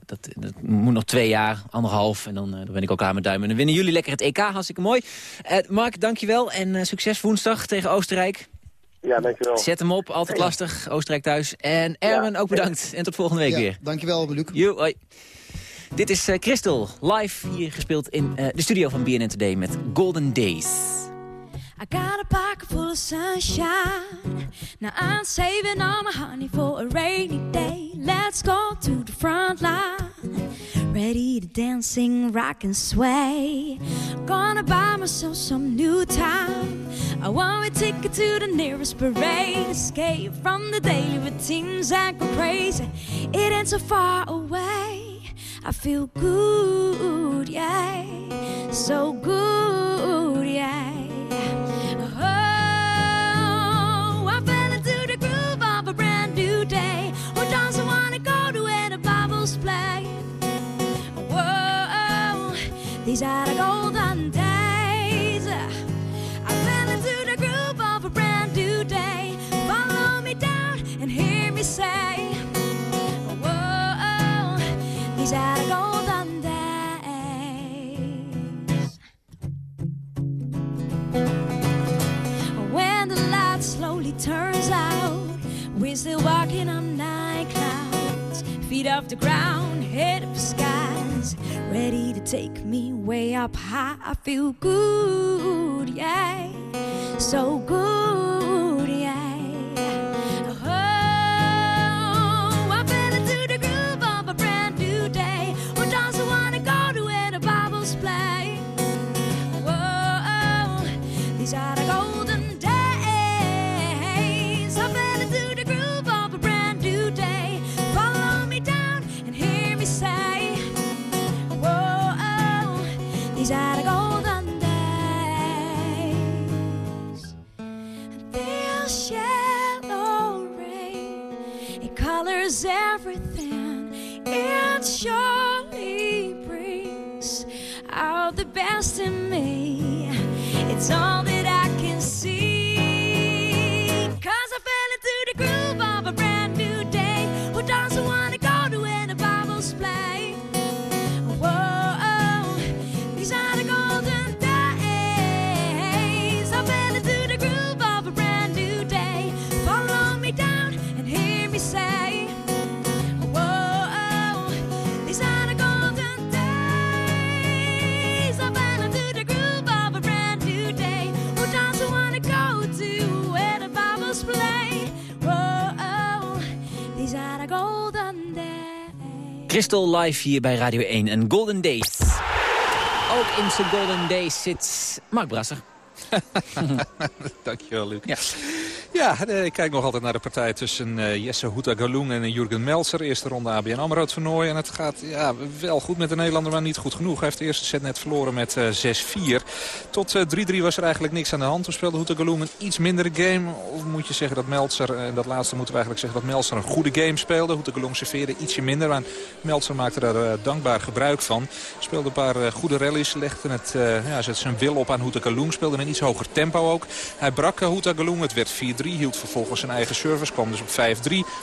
dat, dat, moet nog twee jaar, anderhalf. En dan, dan ben ik ook klaar met duimen. En dan winnen jullie lekker het EK, hartstikke mooi. Mark, dankjewel en succes woensdag tegen Oostenrijk. Ja, dankjewel. Zet hem op, altijd Ja. lastig. Oostenrijk thuis. En Erwin, ook bedankt. En tot volgende week Ja, weer. Dankjewel, Luc. Yo, hoi. Dit is eh, Crystal, live hier gespeeld in eh, de studio van BNN Today met Golden Days. I got a pocket full of sunshine. Now I'm saving all my honey for a rainy day. Let's go to the front line. Ready to dance, sing, rock, and sway. Gonna buy myself some new time. I want a ticket to the nearest parade. Escape from the daily routines that go crazy. It ain't so far away. I feel good, yeah. So good, these are golden days. I fell into the groove of a brand new day. Follow me down and hear me say, Whoa, these are the golden days. When the light slowly turns out, we're still walking on nine clouds. Feet off the ground, head up the Ready to take me way up high. I feel good, yeah. So good, yeah. Oh, I fell into the groove of a brand new day. Who doesn't want to go to where the bubbles play? Whoa, these are It surely brings out the best in me. It's all Crystal live hier bij Radio 1 en Golden Days. Ook in zijn Golden Days zit Mark Brasser. *laughs* Dankjewel, Luc. Ja. Ja, ik kijk nog altijd naar de partij tussen uh, Jesse Houtagaloen en Jurgen Melzer. Eerste ronde ABN AMRO toernooi. En het gaat ja, wel goed met de Nederlander, maar niet goed genoeg. Hij heeft de eerste set net verloren met uh, 6-4. Tot 3-3 was er eigenlijk niks aan de hand. Toen speelde Houtagaloen een iets mindere game. Of moet je zeggen dat Melzer, en dat laatste moeten we eigenlijk zeggen... dat Melzer een goede game speelde. Houtagaloen serveerde ietsje minder. Maar Melzer maakte daar dankbaar gebruik van. Speelde een paar goede rallies. Legde het, ja, zette zijn wil op aan Houtagaloen. Speelde een iets hoger tempo ook. Hij brak Houtagaloen. Het werd 4-3 hield vervolgens zijn eigen service. Kwam dus op 5-3.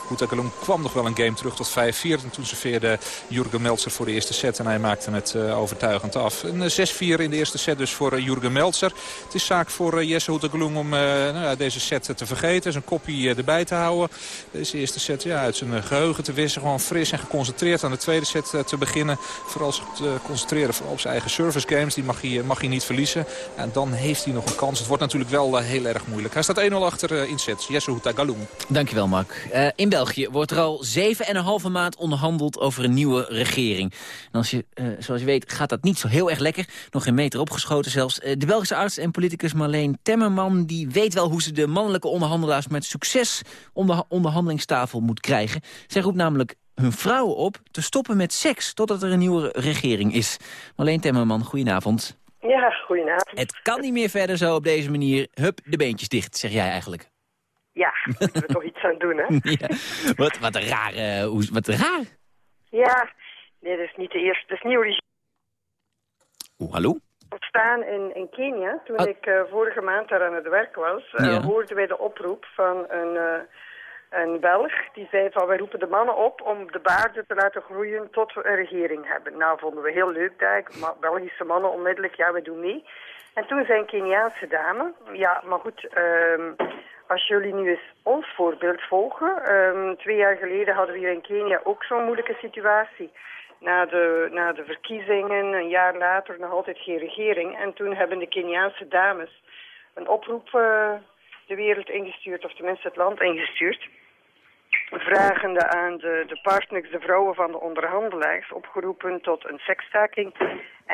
Houtakalung kwam nog wel een game terug tot 5-4. En toen serveerde Jurgen Meltzer voor de eerste set. En hij maakte het uh, overtuigend af. Een 6-4 in de eerste set dus voor uh, Jurgen Meltzer. Het is zaak voor Jesse Houtakalung om nou, deze set te vergeten. Zijn kopie erbij te houden. Deze eerste set ja, uit zijn geheugen te wissen. Gewoon fris en geconcentreerd aan de tweede set te beginnen. Vooral te concentreren vooral op zijn eigen service games. Die mag hij, mag hij niet verliezen. En dan heeft hij nog een kans. Het wordt natuurlijk wel heel erg moeilijk. Hij staat 1-0 achter in sets. Jesse Houtagaloum. Dankjewel, Mark. Uh, in België wordt er al zeven en een halve maand onderhandeld over een nieuwe regering. En als je, uh, zoals je weet gaat dat niet zo heel erg lekker. Nog geen meter opgeschoten zelfs. Uh, de Belgische arts en politicus Marleen Temmerman... die weet wel hoe ze de mannelijke onderhandelaars met succes... om de onderhandelingstafel moet krijgen. Zij roept namelijk hun vrouwen op te stoppen met seks... totdat er een nieuwe regering is. Marleen Temmerman, goedenavond. Ja, goedenavond. Het kan niet meer verder zo op deze manier. Hup, de beentjes dicht, zeg jij eigenlijk. Ja, *laughs* moeten we toch iets aan doen, hè? *laughs* Ja. Wat, wat raar. Uh, wat raar. Ja, nee, dat is niet de eerste. Dat is niet origineel. Oeh, hallo? Ontstaan in, in Kenia. Toen ik uh, vorige maand daar aan het werk was, uh, ja. hoorden wij de oproep van een, een Belg. Die zei van, wij roepen de mannen op om de baarden te laten groeien tot we een regering hebben. Nou, vonden we heel leuk daar. Belgische mannen onmiddellijk, ja, we doen mee. En toen zijn Keniaanse dame, ja, maar goed, um, als jullie nu eens ons voorbeeld volgen. Um, twee jaar geleden hadden we hier in Kenia ook zo'n moeilijke situatie. Na de, na de verkiezingen, een jaar later, nog altijd geen regering. En toen hebben de Keniaanse dames een oproep uh, de wereld ingestuurd, of tenminste het land ingestuurd. Vragende aan de, de partners, de vrouwen van de onderhandelaars, opgeroepen tot een sekstaking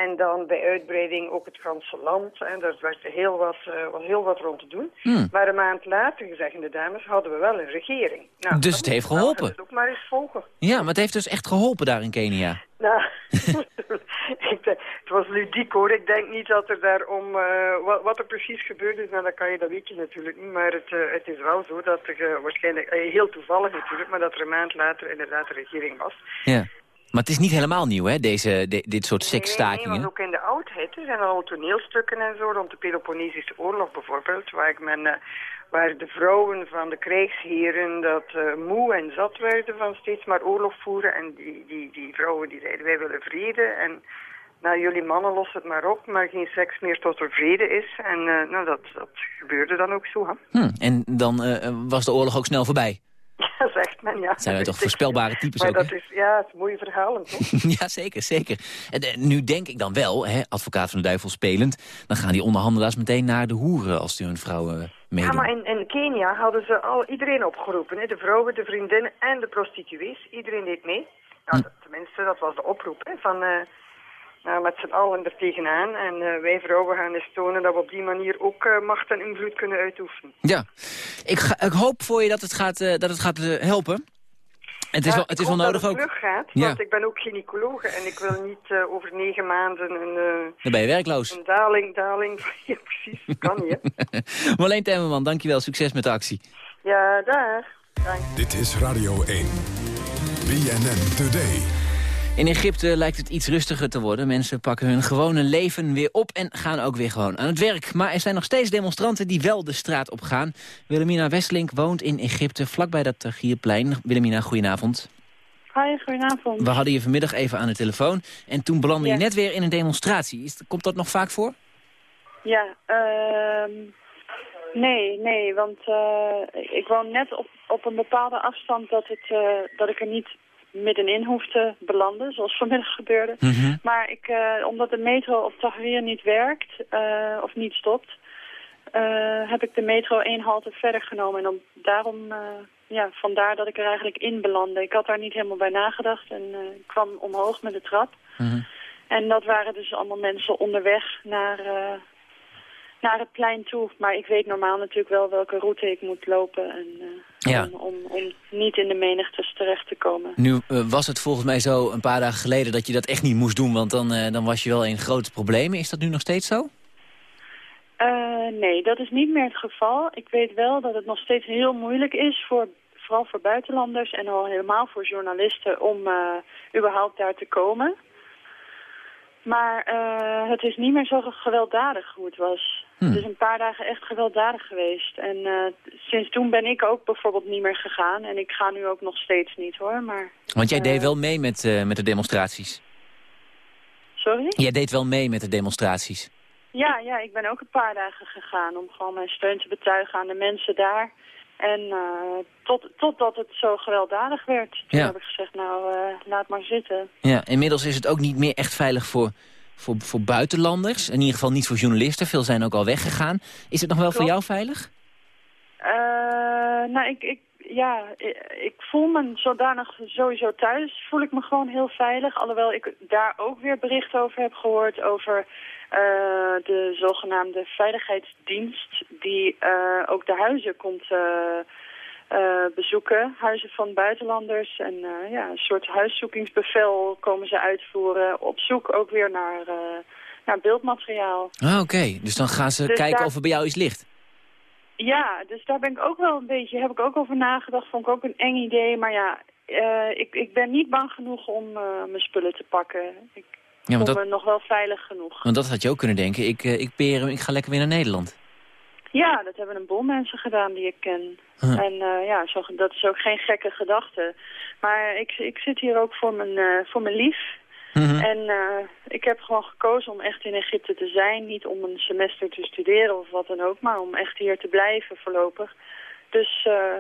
en dan bij uitbreiding ook het ganse land. En daar was heel wat, uh, heel wat rond te doen. Hmm. Maar een maand later, zeggen de dames, hadden we wel een regering. Nou, dus het heeft geholpen? Het ook maar eens volgen. Ja, maar het heeft dus echt geholpen daar in Kenia? Nou, *laughs* het was ludiek hoor. Ik denk niet dat er daarom... Uh, wat, wat, er precies gebeurd is, nou, dat, kan je, dat weet je natuurlijk niet. Maar het, uh, het is wel zo dat er waarschijnlijk... heel toevallig natuurlijk, maar dat er een maand later inderdaad een regering was. Ja. Maar het is niet helemaal nieuw, hè, deze, de, dit soort seksstakingen? Nee, nee, ook in de oudheid. Er zijn al toneelstukken en zo, rond de Peloponnesische oorlog bijvoorbeeld, waar, men, uh, waar de vrouwen van de krijgsheren dat uh, moe en zat werden van steeds maar oorlog voeren. En die, die, die vrouwen die zeiden, wij willen vrede en... Nou, jullie mannen lossen het maar op, maar geen seks meer tot er vrede is. En uh, nou, dat, dat gebeurde dan ook zo. Hè? Hm, en dan was de oorlog ook snel voorbij? *laughs* Ja, zegt men, ja. Zijn wij toch *laughs* voorspelbare types maar ook, dat is, Ja, het is mooie verhalen, toch? *laughs* ja, zeker, zeker. En, en, nu denk ik dan wel, hè, advocaat van de duivel spelend... dan gaan die onderhandelaars meteen naar de hoeren als die hun vrouwen meedoen. Ja, maar in, in Kenia hadden ze al iedereen opgeroepen. Hè? De vrouwen, de vriendinnen en de prostituees. Iedereen deed mee. Nou, hm. Tenminste, dat was de oproep hè, van... Uh, nou, met z'n allen er tegenaan. En uh, wij vrouwen gaan eens tonen dat we op die manier ook uh, macht en invloed kunnen uitoefenen. Ja, ik, ga, ik hoop voor je dat het gaat, uh, dat het gaat helpen. Het is ja, wel, het is wel nodig dat ook. Het gaat, ja. want ik ben ook gynaecologe en ik wil niet over negen maanden een... Dan ben je werkloos. Een daling, daling. *laughs* Ja, precies. Kan niet, *laughs* Marleen Temmerman, dankjewel. Succes met de actie. Ja, daar. Dank. Dit is Radio 1. BNN Today. In Egypte lijkt het iets rustiger te worden. Mensen pakken hun gewone leven weer op en gaan ook weer gewoon aan het werk. Maar er zijn nog steeds demonstranten die wel de straat op gaan. Willemina Westlink woont in Egypte, vlakbij dat Tagierplein. Willemina, goedenavond. Hoi, goedenavond. We hadden je vanmiddag even aan de telefoon en toen belandde je net weer in een demonstratie. Is, komt dat nog vaak voor? Ja, uh, nee, nee, want uh, ik woon net op, op een bepaalde afstand dat, het, uh, dat ik er niet middenin hoeft te belanden, zoals *laughs* vanmiddag gebeurde. Mm -hmm. Maar ik, uh, omdat de metro op Tahrir niet werkt, uh, of niet stopt, uh, heb ik de metro één halte verder genomen. En dan, daarom, ja, vandaar dat ik er eigenlijk in belandde. Ik had daar niet helemaal bij nagedacht en kwam omhoog met de trap. Mm -hmm. En dat waren dus allemaal mensen onderweg naar, naar het plein toe. Maar ik weet normaal natuurlijk wel welke route ik moet lopen. En, ja. om, om, om, niet in de menigtes terecht te komen. Nu was het volgens mij zo een paar dagen geleden dat je dat echt niet moest doen. Want dan, dan was je wel in grote problemen. Is dat nu nog steeds zo? nee, dat is niet meer het geval. Ik weet wel dat het nog steeds heel moeilijk is voor vooral voor buitenlanders en al helemaal voor journalisten om überhaupt daar te komen. Maar het is niet meer zo gewelddadig hoe het was. Hmm. Het is een paar dagen echt gewelddadig geweest. En uh, sinds toen ben ik ook bijvoorbeeld niet meer gegaan. En ik ga nu ook nog steeds niet hoor. Maar, Want jij deed wel mee met, met de demonstraties? Sorry? Jij deed wel mee met de demonstraties? Ja, ja, ik ben ook een paar dagen gegaan om gewoon mijn steun te betuigen aan de mensen daar. En tot, totdat het zo gewelddadig werd. Toen ja. heb ik gezegd, nou, laat maar zitten. Ja, inmiddels is het ook niet meer echt veilig voor, voor, voor buitenlanders. In ieder geval niet voor journalisten. Veel zijn ook al weggegaan. Is het nog wel Klopt. voor jou veilig? Uh, nou, ik, ik, ja, ik, ik, voel me zodanig sowieso thuis. Voel ik me gewoon heel veilig. Alhoewel ik daar ook weer berichten over heb gehoord. Over uh, de zogenaamde veiligheidsdienst. Die uh, ook de huizen komt uh, bezoeken. Huizen van buitenlanders. En ja, een soort huiszoekingsbevel komen ze uitvoeren. Op zoek ook weer naar, naar beeldmateriaal. Ah, oké. Okay. Dus dan gaan ze dus kijken daar... of er bij jou iets ligt. Ja, dus daar ben ik ook wel een beetje, heb ik ook over nagedacht. Vond ik ook een eng idee. Maar ja, ik, ik ben niet bang genoeg om mijn spullen te pakken. Ik ja, dat... me nog wel veilig genoeg. Want dat had je ook kunnen denken. Ik, ik, peer, ik ga lekker weer naar Nederland. Ja, dat hebben een boel mensen gedaan die ik ken. Huh. En ja, zo, dat is ook geen gekke gedachte. Maar ik, ik zit hier ook voor mijn, voor mijn lief. Mm -hmm. En uh, ik heb gewoon gekozen om echt in Egypte te zijn. Niet om een semester te studeren of wat dan ook, maar om echt hier te blijven voorlopig. Dus uh,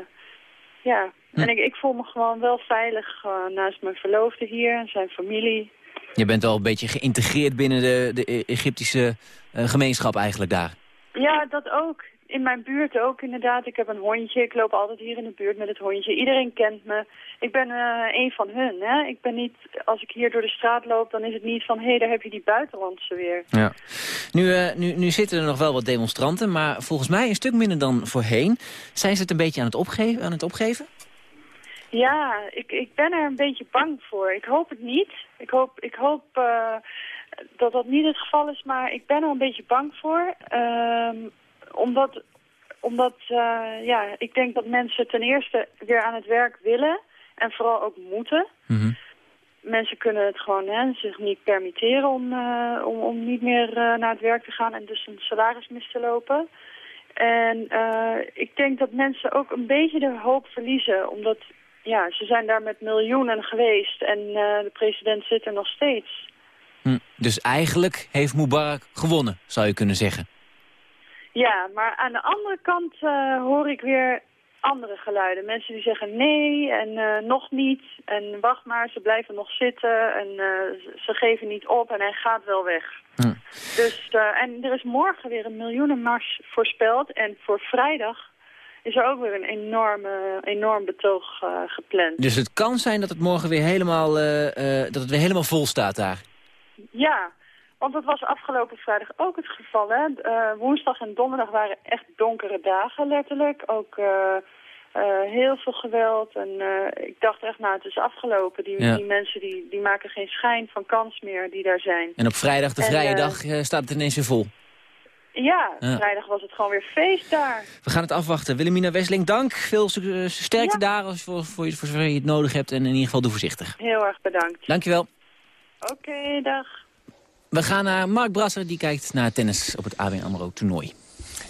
ja, hm. en ik, ik voel me gewoon wel veilig uh, naast mijn verloofde hier en zijn familie. Je bent al een beetje geïntegreerd binnen de, de Egyptische gemeenschap eigenlijk daar. Ja, dat ook. In mijn buurt ook inderdaad. Ik heb een hondje. Ik loop altijd hier in de buurt met het hondje. Iedereen kent me. Ik ben uh, een van hun. Hè? Ik ben niet, als ik hier door de straat loop, dan is het niet van... hé, hey, daar heb je die buitenlandse weer. Ja. Nu, uh, nu, nu zitten er nog wel wat demonstranten, maar volgens mij een stuk minder dan voorheen. Zijn ze het een beetje aan het, opgeven, aan het opgeven? Ja, ik, ik ben er een beetje bang voor. Ik hoop het niet. Ik hoop, ik hoop uh, dat dat niet het geval is, maar ik ben er een beetje bang voor. Ehm, omdat, omdat uh, ja, ik denk dat mensen ten eerste weer aan het werk willen en vooral ook moeten. Mm -hmm. Mensen kunnen het gewoon hè, zich niet permitteren om, uh, om, om niet meer uh, naar het werk te gaan en dus een salaris mis te lopen. En ik denk dat mensen ook een beetje de hoop verliezen, omdat ja, ze zijn daar met miljoenen geweest en de president zit er nog steeds. Hm. Dus eigenlijk heeft Mubarak gewonnen, zou je kunnen zeggen. Ja, maar aan de andere kant uh, hoor ik weer andere geluiden. Mensen die zeggen nee en uh, nog niet en wacht maar, ze blijven nog zitten en uh, ze geven niet op en hij gaat wel weg. Hm. Dus, en er is morgen weer een miljoenenmars voorspeld en voor vrijdag is er ook weer een enorme, enorm betoog gepland. Dus het kan zijn dat het morgen weer helemaal, dat het weer helemaal vol staat daar? Ja, want dat was afgelopen vrijdag ook het geval. Hè? Uh, woensdag en donderdag waren echt donkere dagen, letterlijk. Ook uh, uh, heel veel geweld. En ik dacht echt, nou, het is afgelopen. Die, ja. die mensen die, die maken geen schijn van kans meer die daar zijn. En op vrijdag, de vrije en, dag, staat het ineens weer vol. Ja, ja, vrijdag was het gewoon weer feest daar. We gaan het afwachten. Willemina Wesseling, dank. Veel sterkte ja. daar als voor, voor, voor zover je het nodig hebt. En in ieder geval doe voorzichtig. Heel erg bedankt. Dankjewel. Oké, dag. We gaan naar Mark Brasser, die kijkt naar tennis op het ABN AMRO toernooi.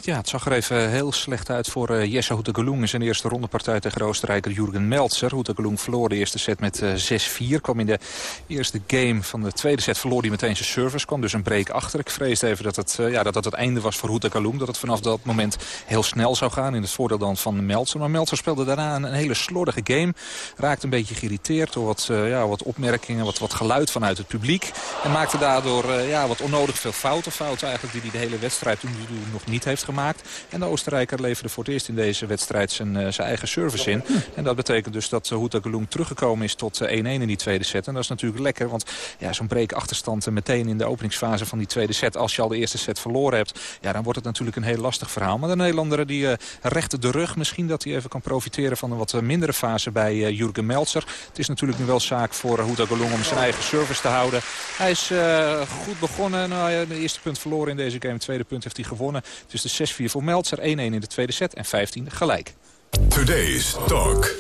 Ja, het zag er even heel slecht uit voor uh, Jesse Hoetekeloen in zijn eerste rondepartij tegen Oostenrijker Jurgen Meltzer. Hoetekeloen verloor de eerste set met uh, 6-4. Kwam in de eerste game van de tweede set, verloor hij meteen zijn service. Kwam dus een break achter. Ik vreesde even dat het, uh, ja, dat het einde was voor Hoetekeloen. Dat het vanaf dat moment heel snel zou gaan in het voordeel dan van Meltzer. Maar Meltzer speelde daarna een, hele slordige game. Raakte een beetje geïrriteerd door wat, ja, wat opmerkingen, wat, wat geluid vanuit het publiek. En maakte daardoor ja, wat onnodig veel fouten. Fouten eigenlijk die hij de hele wedstrijd toen nog niet heeft gemaakt En de Oostenrijker leverde voor het eerst in deze wedstrijd zijn, zijn eigen service in. En dat betekent dus dat uh, Houta teruggekomen is tot 1-1 in die tweede set. En dat is natuurlijk lekker, want ja, zo'n breekachterstand meteen in de openingsfase van die tweede set. Als je al de eerste set verloren hebt, ja, dan wordt het natuurlijk een heel lastig verhaal. Maar de Nederlander die uh, recht de rug. Misschien dat hij even kan profiteren van een wat mindere fase bij Jurgen Meltzer. Het is natuurlijk nu wel zaak voor uh, Houta om zijn eigen service te houden. Hij is goed begonnen. Nou, ja, de eerste punt verloren in deze game. Het tweede punt heeft hij gewonnen. Is de 6-4 voor Meltzer. 1-1 in de tweede set en 15 gelijk. Today's Talk.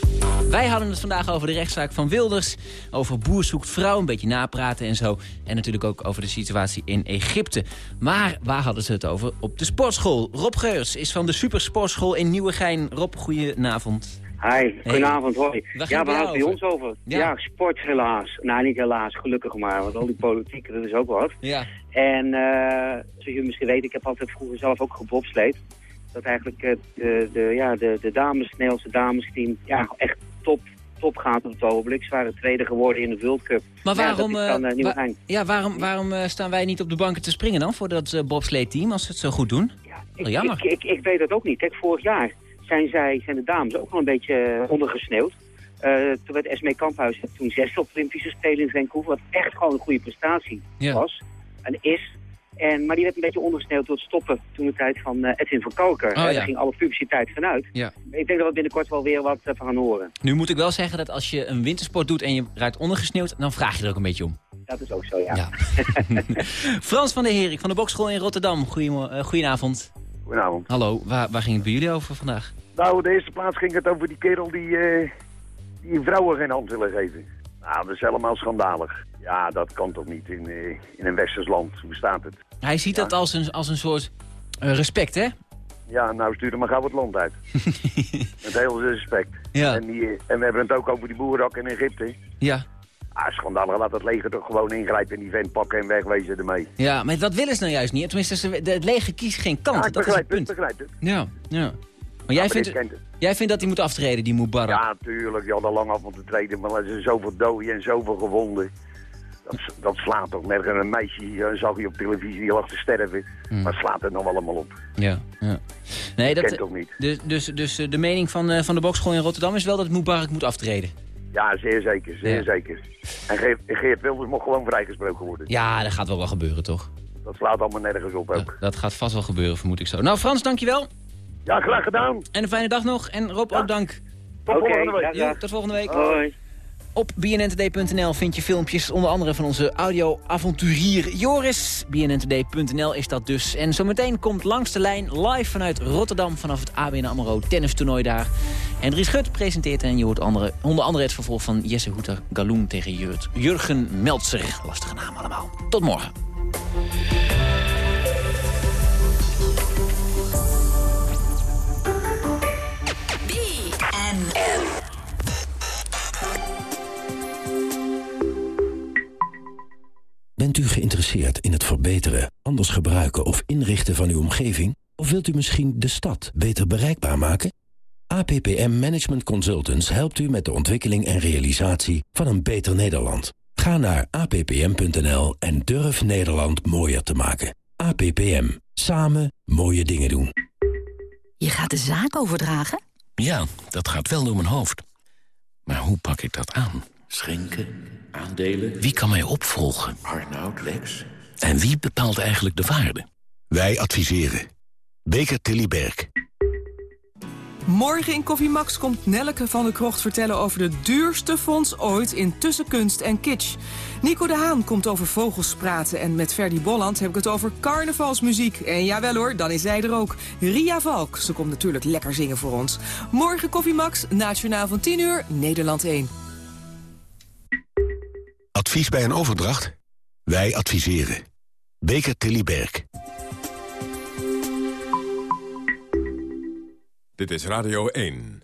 Wij hadden het vandaag over de rechtszaak van Wilders. Over boer zoekt vrouw, een beetje napraten en zo. En natuurlijk ook over de situatie in Egypte. Maar waar hadden ze het over? Op de sportschool. Rob Geurs is van de Supersportschool in Nieuwegein. Rob, goedenavond. Hi, goedenavond, hoi. Ja, we hadden het bij ons over? Ja. sport helaas. Nou, niet helaas, gelukkig maar, want al die politiek, dat is ook wat. Ja. En uh, zoals jullie misschien weten, ik heb altijd vroeger zelf ook gebobsleed dat eigenlijk eh, de, de, ja, de, de dames, het Nederlandse damesteam ja, echt top, top gaat op het ogenblik. Ze waren tweede geworden in de World Cup. Maar waarom, ja, uh, wa ja, waarom, waarom staan wij niet op de banken te springen dan voor dat bobsleed-team als ze het zo goed doen? Ja, ik, jammer. Ik, ik, ik, weet het ook niet. Kijk, vorig jaar zijn, zij, zijn de dames ook wel een beetje ondergesneeuwd. toen werd Esme Kamphuis toen zesde op de Olympische Spelen in Vancouver, wat echt gewoon een goede prestatie ja. was en is. En, maar die werd een beetje ondergesneeuwd door het stoppen toen de tijd van uh, Edwin van Koker. Oh, ja. Daar ging alle publiciteit vanuit. Ja. Ik denk dat we binnenkort wel weer wat uh, van gaan horen. Nu moet ik wel zeggen dat als je een wintersport doet en je raakt ondergesneeuwd, dan vraag je er ook een beetje om. Dat is ook zo, ja. ja. *laughs* *laughs* Frans van der Herik van de Bokschool in Rotterdam. Goedenavond. Goedenavond. Hallo, waar, waar ging het bij jullie over vandaag? Nou, de eerste plaats ging het over die kerel die, die vrouwen geen hand willen geven. Nou, dat is helemaal schandalig. Ja, dat kan toch niet in, uh, in een westers land. Hoe bestaat het? Hij ziet ja. dat als een, als een soort uh, respect, hè? Ja, nou stuur hem maar gauw het land uit. *laughs* Met heel veel respect. Ja. En, die, en we hebben het ook over die boerenrak in Egypte. Ja. Ah, schandalig. Laat het leger toch gewoon ingrijpen in die vent pakken en wegwezen ermee. Ja, maar dat willen ze nou juist niet. Tenminste, ze, het leger kiest geen kant. Ja, ik dat begrijp is het, begrijp het. Ja, ja. Maar jij, vindt, jij vindt dat hij moet aftreden, die Mubarak? Ja, tuurlijk. Die had al lang af moeten treden. Maar er zijn zoveel doden en zoveel gewonden. Dat, dat, slaat toch nergens. Een meisje zag je op televisie die lag te sterven. Hmm. Maar slaat het nog allemaal op. Ja, ja. Nee, dat, dat kent toch niet. Dus, dus, dus de mening van, uh, van de bokschool in Rotterdam is wel dat Mubarak moet aftreden? Ja, zeer zeker. Zeer ja. zeker. En Geert, Geert Wilders mag gewoon vrijgesproken worden. Ja, dat gaat wel wel gebeuren, toch? Dat slaat allemaal nergens op ook. Ja, dat gaat vast wel gebeuren, vermoed ik zo. Nou, Frans, dankjewel. Ja, graag gedaan. En een fijne dag nog. En Rob, ook dank. Tot okay, volgende week. Ja, tot volgende week. Hoi. Op bnntoday.nl vind je filmpjes, onder andere van onze audio-avonturier Joris. bnntoday.nl is dat dus. En zometeen komt langs de lijn live vanuit Rotterdam... vanaf het ABN AMRO tennistoernooi daar. En Dries Schut presenteert en je hoort andere, onder andere het vervolg van Jesse Hoeter Galoen tegen Jurgen Meltzer. Lastige naam allemaal. Tot morgen. Bent u geïnteresseerd in het verbeteren, anders gebruiken of inrichten van uw omgeving? Of wilt u misschien de stad beter bereikbaar maken? APPM Management Consultants helpt u met de ontwikkeling en realisatie van een beter Nederland. Ga naar appm.nl en durf Nederland mooier te maken. APPM. Samen mooie dingen doen. Je gaat de zaak overdragen? Ja, dat gaat wel door mijn hoofd. Maar hoe pak ik dat aan? Schenken? Aandelen? Wie kan mij opvolgen? Arnoud, Lex? En wie bepaalt eigenlijk de waarde? Wij adviseren. Beker Tilly Berg. Morgen in Koffie Max komt Nelleke van der Krocht vertellen over de duurste fonds ooit in tussenkunst en kitsch. Nico de Haan komt over vogels praten en met Ferdy Bolland heb ik het over carnavalsmuziek. En jawel hoor, dan is zij er ook. Ria Valk, ze komt natuurlijk lekker zingen voor ons. Morgen Koffie Max, nationaal van 10 uur, Nederland 1. Advies bij een overdracht? Wij adviseren. Beker Tilly Berg. Dit is Radio 1.